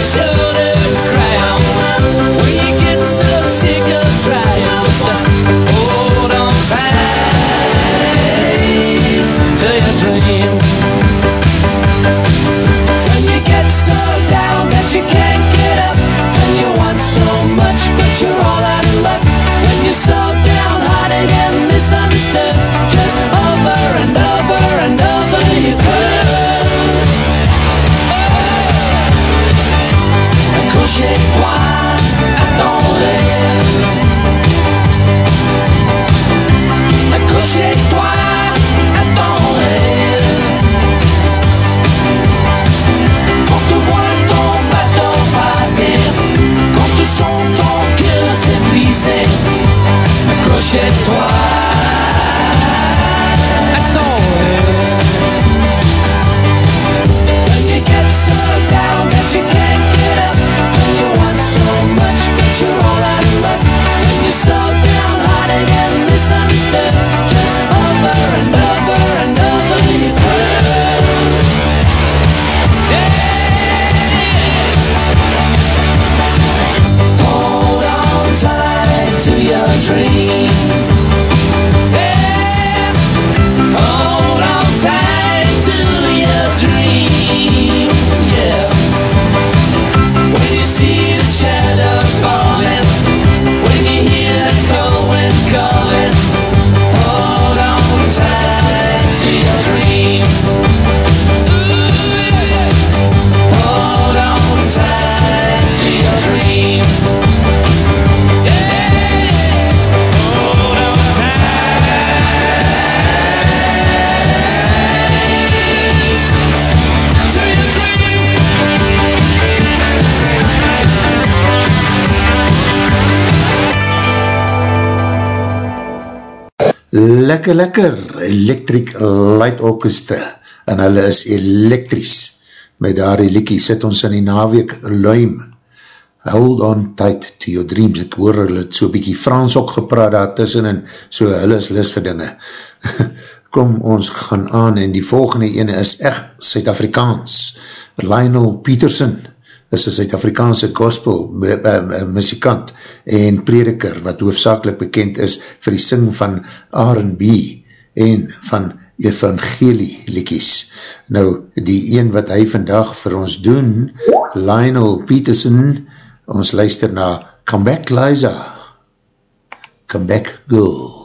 so lekker lekker Electric Light Orchestra en hulle is elektries met daar die liekie sit ons in die naweek luim. Hold on tight to your dreams. Ek hoor hulle het so bykie Frans ook gepraat daar tussen en so hulle is lis vir dinge. Kom ons gaan aan en die volgende ene is echt Suid-Afrikaans. Lionel Peterson is een Suid-Afrikaanse gospel muzikant en prediker wat hoofdzakelijk bekend is vir die sing van R&B en van evangelie liekies. Nou, die een wat hy vandag vir ons doen, Lionel Peterson, ons luister na Come Back Liza, Come Back Girl.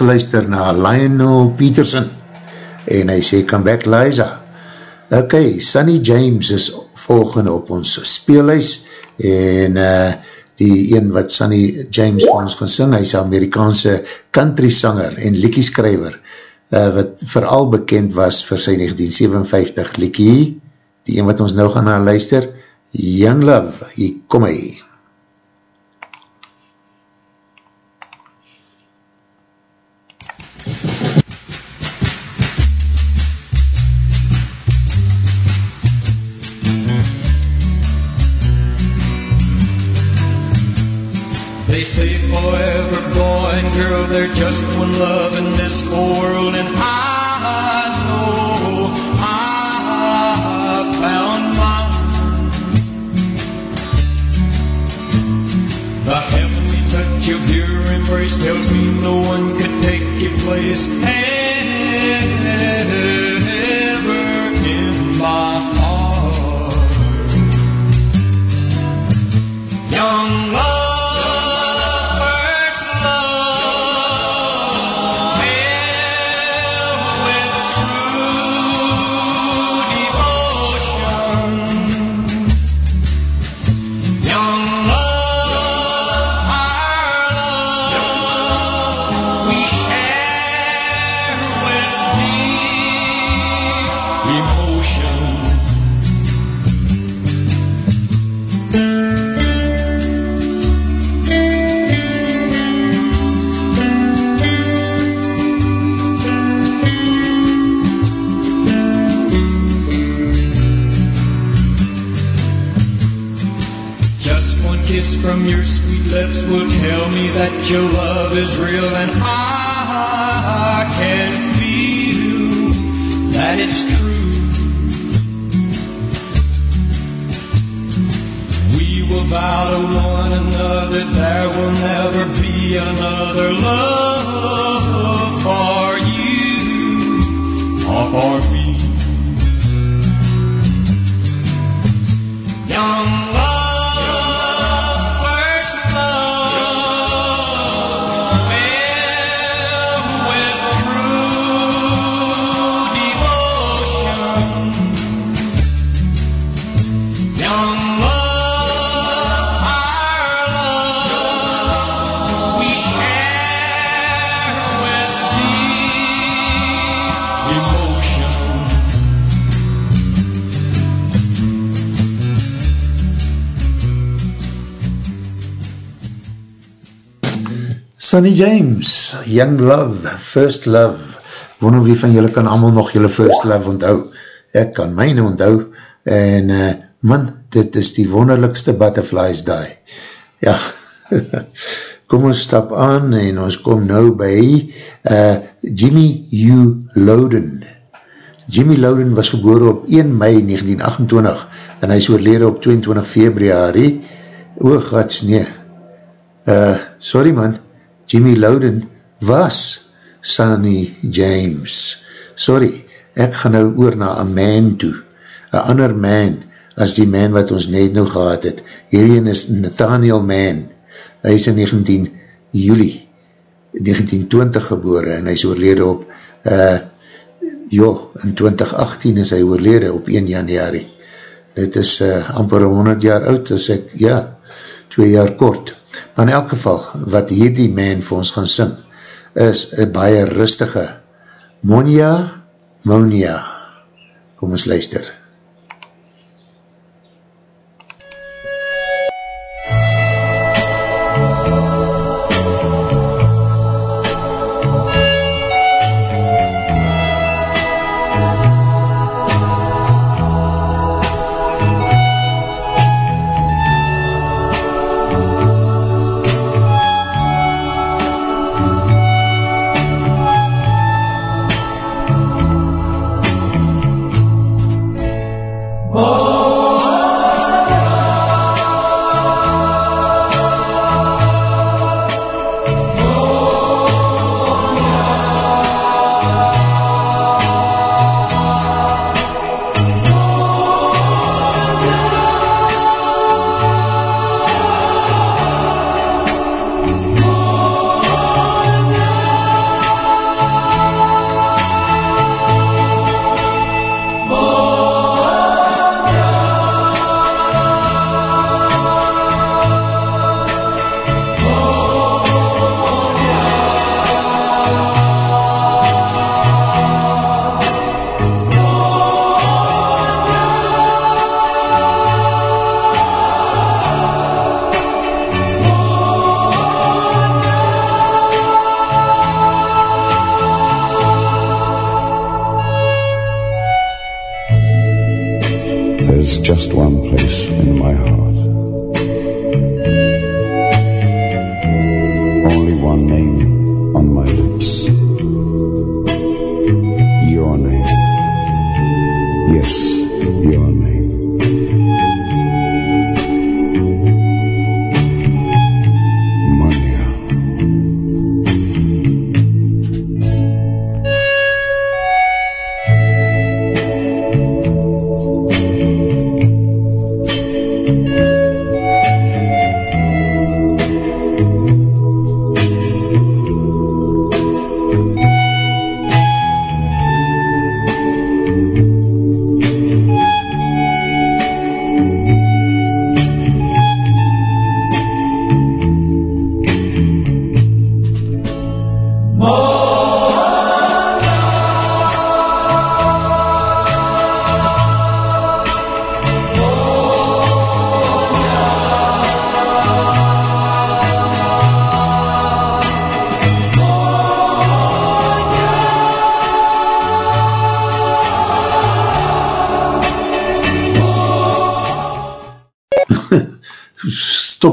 Geluister na Lionel Peterson en hy sê come back Liza. Ok, Sunny James is volgende op ons speelhuis en uh, die een wat Sunny James vir ons gaan sing, hy is Amerikaanse country sanger en liekieskrijver uh, wat vooral bekend was vir sy 1957 liekie, die een wat ons nou gaan na luister, Young Love, hier kom hy. Is real and I Sonny James, Young Love, First Love. Wonder wie van julle kan allemaal nog julle First Love onthou. Ek kan myne onthou. En uh, man, dit is die wonderlikste butterflies die. Ja, kom ons stap aan en ons kom nou by uh, Jimmy U. Loden. Jimmy Loden was geboren op 1 mei 1928 en hy is oorlede op 22 februari. O, gats, nee. Uh, sorry man, Jimmy Louden was Sonny James. Sorry, ek gaan nou oor na een man toe. Een ander man as die man wat ons net nou gehad het. Hierheen is Nathaniel Mann. Hy is in 19 juli 1920 gebore en hy is oorlede op uh, jo, in 2018 is hy oorlede op 1 januari. Dit is uh, amper 100 jaar oud, as ek, ja, 2 jaar kort. Maar in elk geval, wat hierdie man vir ons gaan sing, is een baie rustige Monia Monia. Kom ons luister.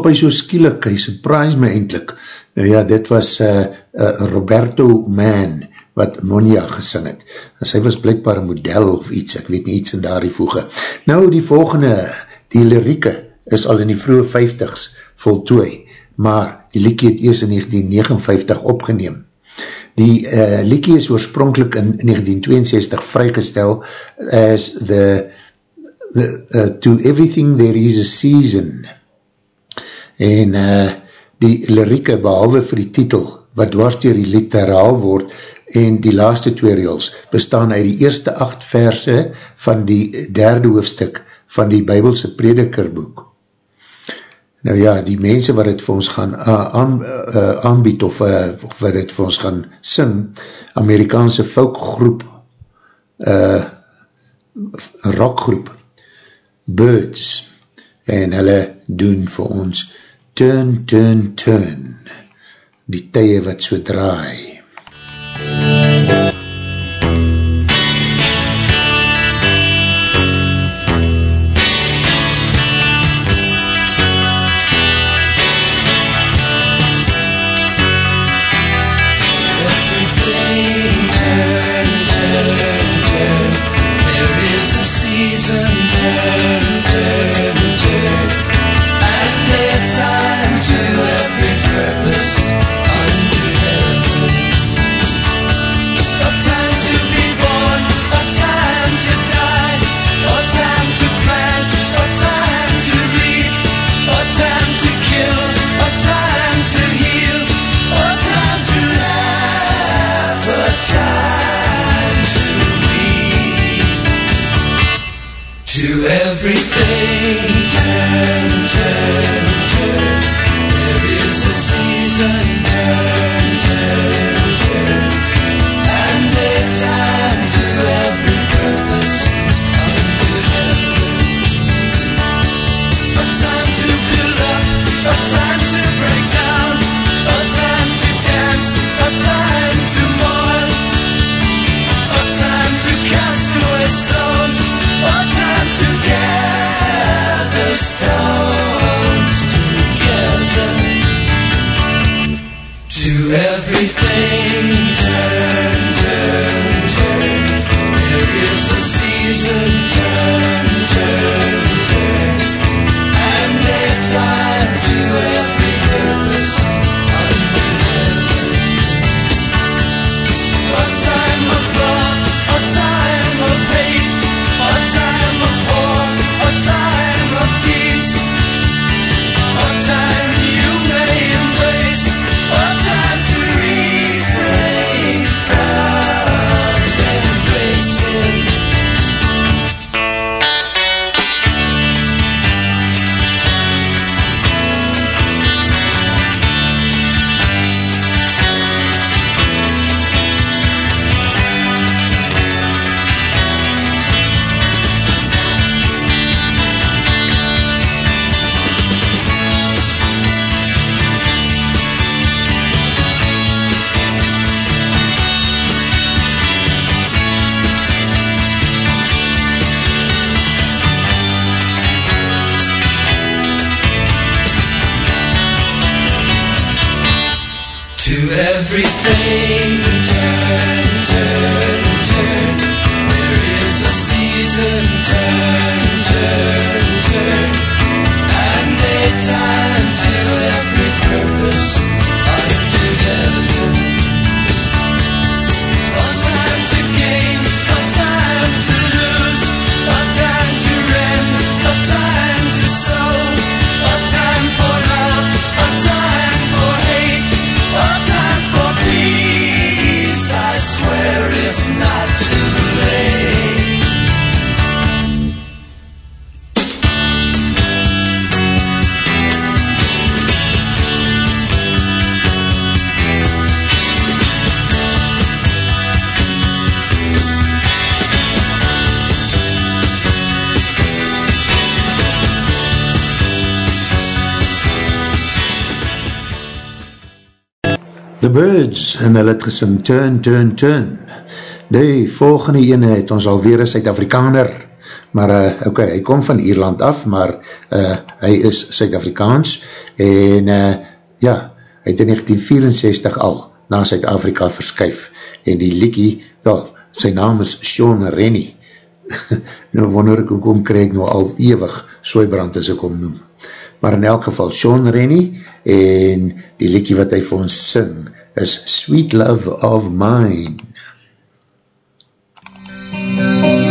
Hy so skielik, hy surprise my eindelijk. Nou ja, dit was uh, uh, Roberto Mann, wat Monia gesing het. En sy was blijkbaar een model of iets, ek weet nie iets in daar die voege. Nou die volgende, die lirieke, is al in die vroege 50s voltooi, maar die liekie het eers in 1959 opgeneem. Die uh, liekie is oorspronkelijk in 1962 vrygestel as the, the uh, To Everything There Is a Season. En uh, die lirieke, behalwe vir die titel, wat dwars dier die lied herhaal word, en die laaste twee reels, bestaan uit die eerste acht verse van die derde hoofdstuk van die Bybelse predikerboek. Nou ja, die mense wat het vir ons gaan uh, aan, uh, aanbied of wat het vir ons gaan sing, Amerikaanse folkgroep, uh, rockgroep, Birds, en hulle doen vir ons Turn, Turn, Turn, die tye wat so draai. MUZIEK en hulle het gesing Turn, Turn, Turn. Die volgende ene het ons alweer een Suid-Afrikaner, maar uh, ok, hy kom van Ierland af, maar uh, hy is Suid-Afrikaans en uh, ja, hy het in 1964 al na Suid-Afrika verskuif en die liekie, wel, sy naam is Sean Rennie. Nou wonder ek hoekom krijg nou al ewig soebrand as ek om noem maar in elk geval Sean Rennie en die liekie wat hy vir ons sing is Sweet Love of Mine. Sweet,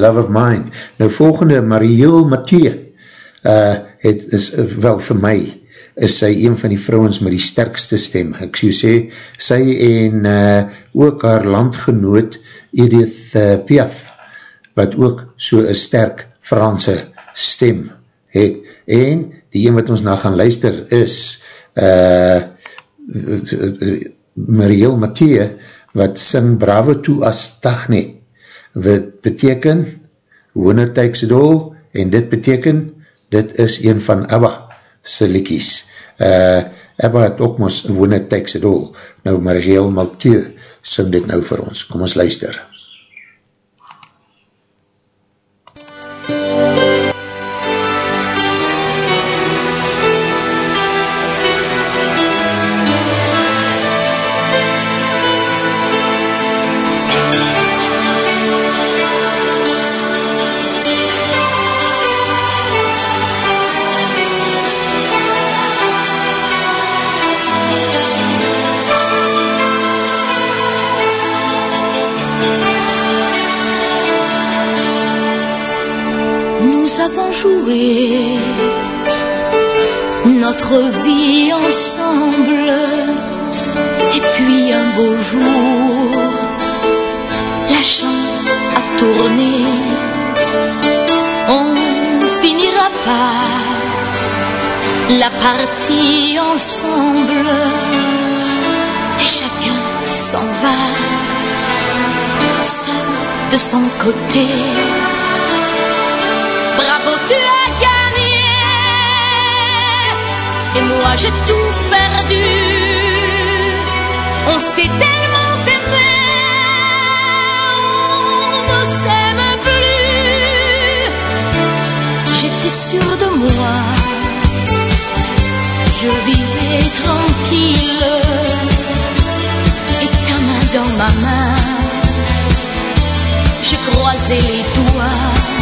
Love of Mine. Nou volgende, Marielle Mathieu, uh, het is wel vir my, is sy een van die vrouwens met die sterkste stem. Ek so sê, sy en uh, ook haar landgenoot Edith uh, Piaf, wat ook so een sterk Franse stem het. En die een wat ons na gaan luister is uh, Marielle Mathieu, wat sing Bravo to Astagni, wat beteken Winner takes it all, en dit beteken, dit is een van Abba se liekies. Uh, Abba het ook mos Winner takes it all. Nou Marielle Mathieu sing dit nou vir ons. Kom ons luister. Avons joué notre vie ensemble. Et puis un beau jour, la chance a tourné. On pas la partie ensemble. Chacun s'en va, seul de son côté. Moi j'ai tout perdu. On s'est tellement aimé, on ne s'aime plus. J'étais sûre de moi, je vivais tranquille. Et ta main dans ma main, je croisais les doigts.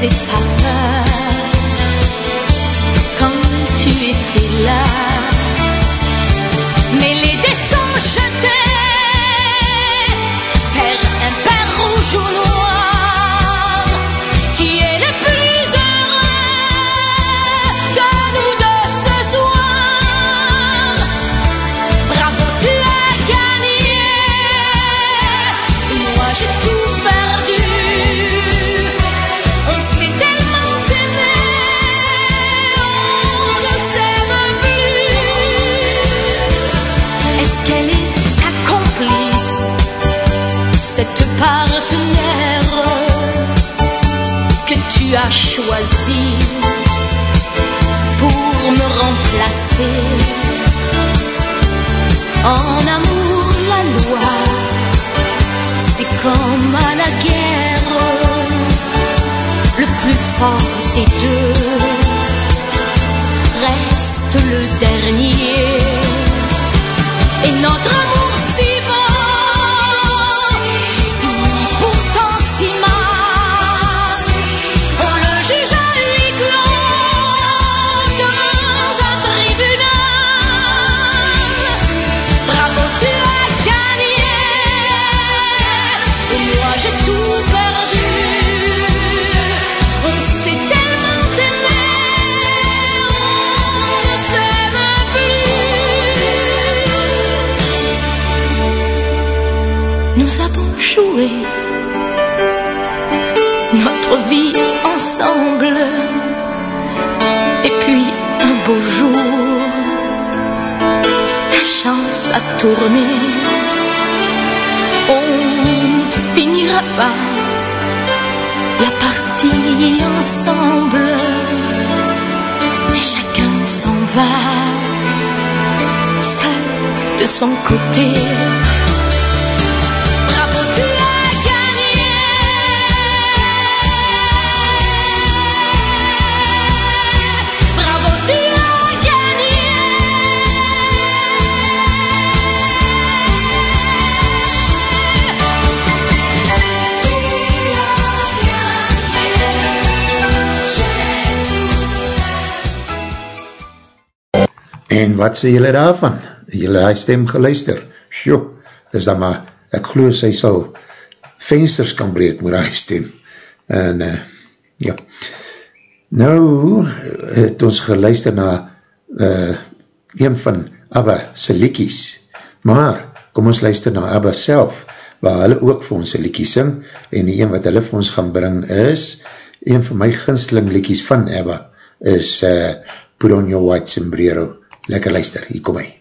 Faisaient pas tu as choisie pour me remplacer? En amour, la loi, c'est comme à la guerre, le plus fort des deux reste le dernier. Notre vie ensemble. Et puis un beau jour, ta chance a tourné. On ne finira pas la partie ensemble. Mais chacun s'en va, seul de son côté. En wat sê julle daarvan? Julle hy stem geluister. Sjoe, is dan maar, ek geloof hy sal vensters kan breek met hy stem. En uh, ja, nou het ons geluister na uh, een van Abba sy liekies, maar kom ons luister na Abba self, waar hulle ook vir ons sy liekies sing, en die een wat hulle vir ons gaan bring is, een van my ginsteling liekies van Abba, is uh, Put on your white sombrero. Lekker luister, hier kom hy.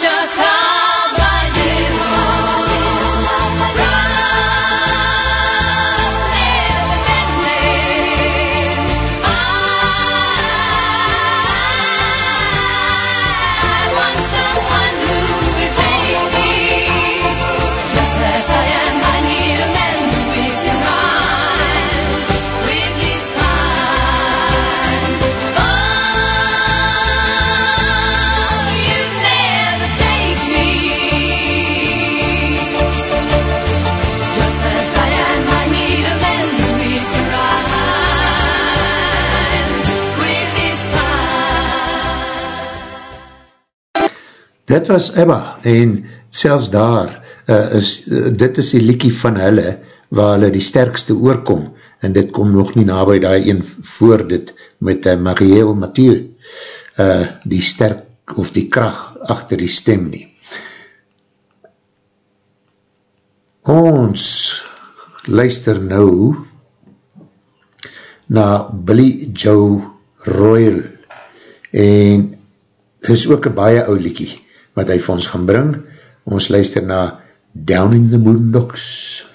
Shaka. dit was Ebba en selfs daar uh, is, uh, dit is die liekie van hulle waar hulle die sterkste oorkom en dit kom nog nie nabij die een voor dit met eh, uh, Marielle Mathieu uh, die sterk of die kracht achter die stem nie. Ons luister nou na Billy Joe Royal en is ook een baie ou liekie wat hy vir ons gaan bring. Ons luister na Down in the Boondocks.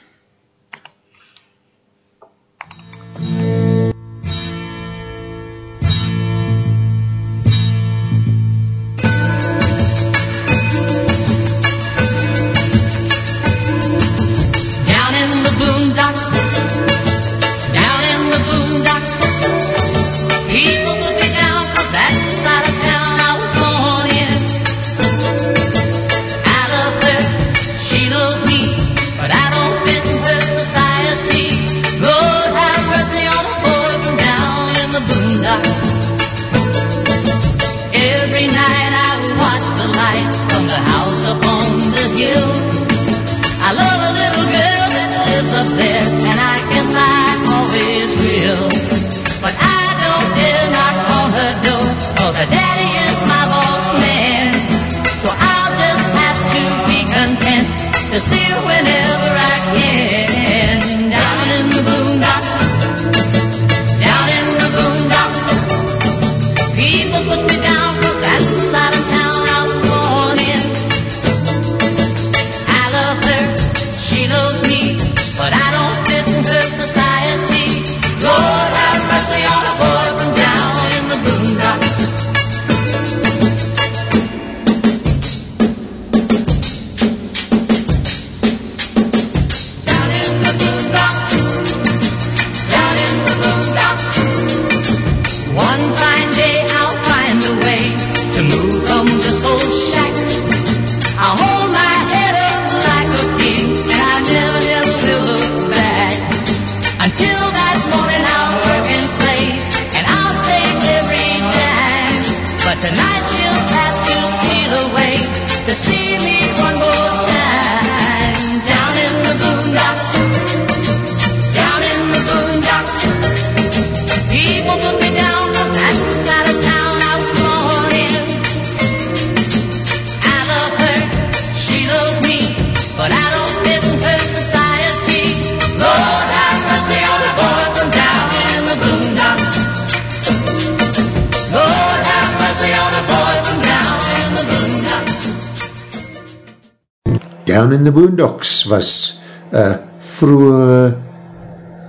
Down in the Boondocks was uh, vroeg,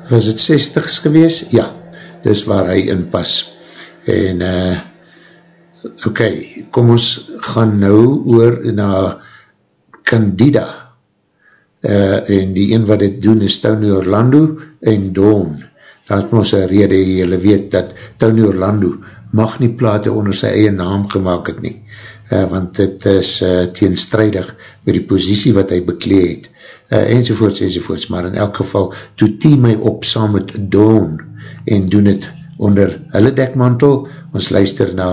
was het 60s gewees? Ja, dis waar hy in pas. En, uh, ok, kom ons gaan nou oor na Candida. Uh, en die een wat dit doen is Tony Orlando en Dawn. Daar is ons een rede, jylle weet dat Tony Orlando mag nie plate onder sy eie naam gemaakt het nie. Uh, want dit is uh, teenstrijdig met die positie wat hy beklee het. Uh, enzovoorts, enzovoorts. Maar in elk geval, toe team my op saam met Dawn en doen het onder hulle dekmantel. Ons luister na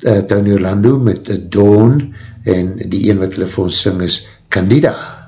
uh, Tony Orlando met Dawn en die een wat hulle vir ons sing is Candida. Candida.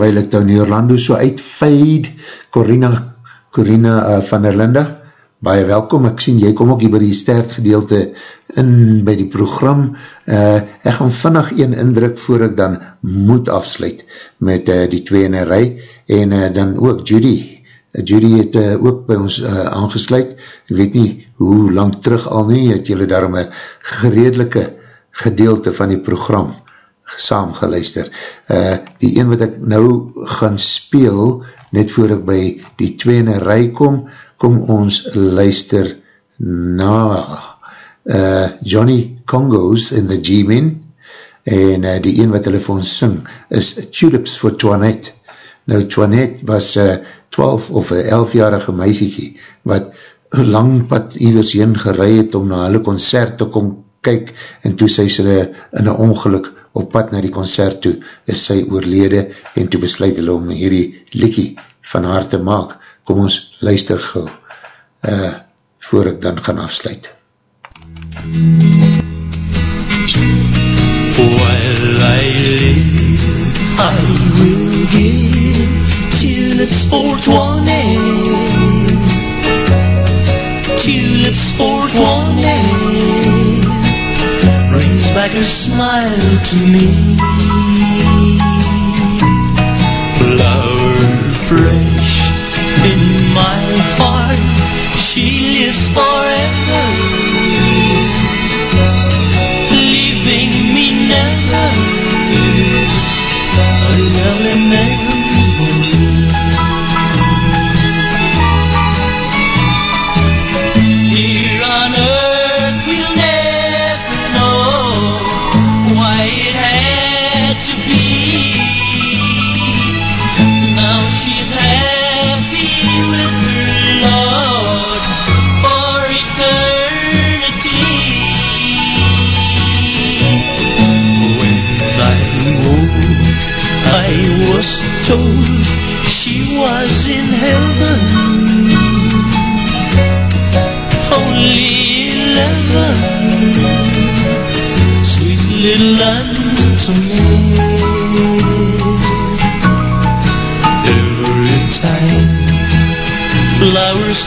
Terwijl ek dan Orlando so uitfade, Corina, Corina uh, van der Linde, baie welkom, ek sien jy kom ook hier by die stert gedeelte in by die program, uh, ek gaan vannig een indruk voor ek dan moet afsluit met uh, die twee in een rij, en uh, dan ook Judy, uh, Judy het uh, ook by ons uh, aangesluit, ek weet nie hoe lang terug al nie, het julle daarom een geredelike gedeelte van die program saam geluister. Uh, die een wat ek nou gaan speel, net voor ek by die twee in een rij kom, kom ons luister na uh, Johnny Congos in the G-Men en uh, die een wat hulle vir ons sing is Tulips for Toinette. Nou Toinette was uh, 12 of 11-jarige meisiekie wat lang pad iwers heen gerei het om na hulle concert te kom kyk en toe sy sy in een ongeluk op pad na die concert toe is sy oorlede en toe besluit hulle om hierdie likkie van haar te maak. Kom ons luister gauw uh, voor ek dan gaan afsluit. While I live, I will give tulips for Toinette. Tulips for Toinette Like a smile to me. Flower fresh in my heart, she lives for.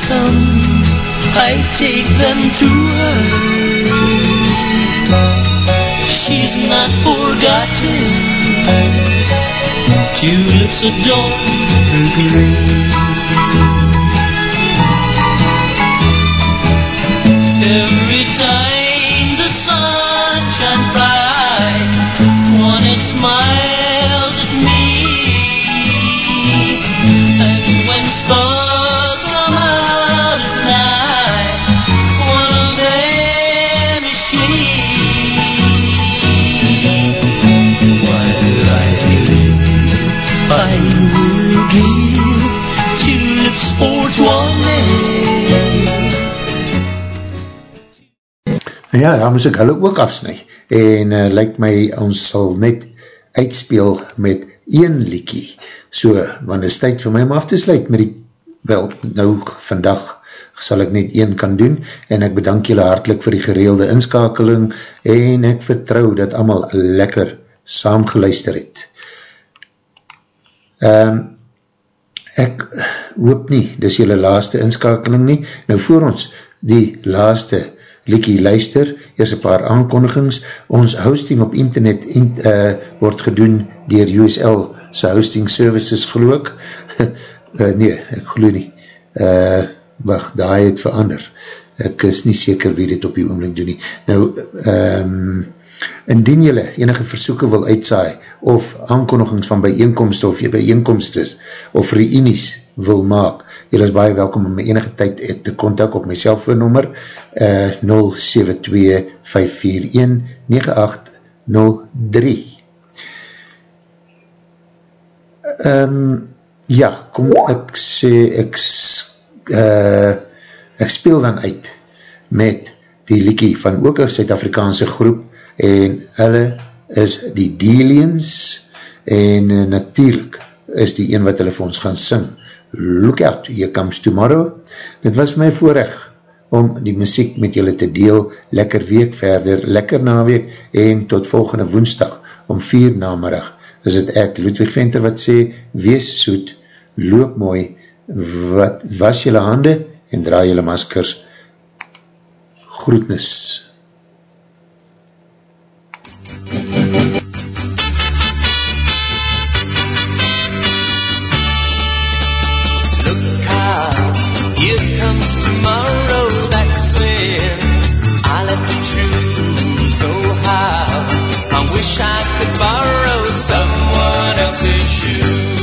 Come, I take them to her. She's not forgotten. Tulips adorn her grave. Ja, daar moes ek hulle ook afsnui. En uh, lyk my, ons sal net uitspeel met een liekie. So, want is tyd vir my om af te sluit met die, wel, nou vandag sal ek net een kan doen en ek bedank julle hartelijk vir die gereelde inskakeling en ek vertrou dat allemaal lekker saam geluister het. Um, ek hoop nie, dis julle laaste inskakeling nie. Nou voor ons die laaste liekie luister, eers een paar aankondigings. Ons hosting op internet in, uh, word gedoen dier USL sy hosting services geloof ek. uh, nee, ek geloof nie. Uh, wacht, daar het verander. Ek is nie seker wie dit op die oomlik doen nie. Nou, um, indien jylle enige versoeken wil uitsaai of aankondigings van bijeenkomst of jy bijeenkomst is of reunies wil maak, jylle is baie welkom om my enige tyd te kontak op my cellfoonnummer uh, 072-541-9803 um, Ja, kom ek sê ek, uh, ek speel dan uit met die liekie van ook een Suid-Afrikaanse groep en hulle is die Delians en uh, natuurlijk is die een wat hulle vir ons gaan sing Look Out, Here Comes Tomorrow. Dit was my voorrecht om die muziek met julle te deel. Lekker week verder, lekker naweek en tot volgende woensdag om vier namerig is het ek Ludwig Venter wat sê, wees soet loop mooi wat was julle hande en draai julle maskers. Groetnis wish I could borrow someone else's shoes.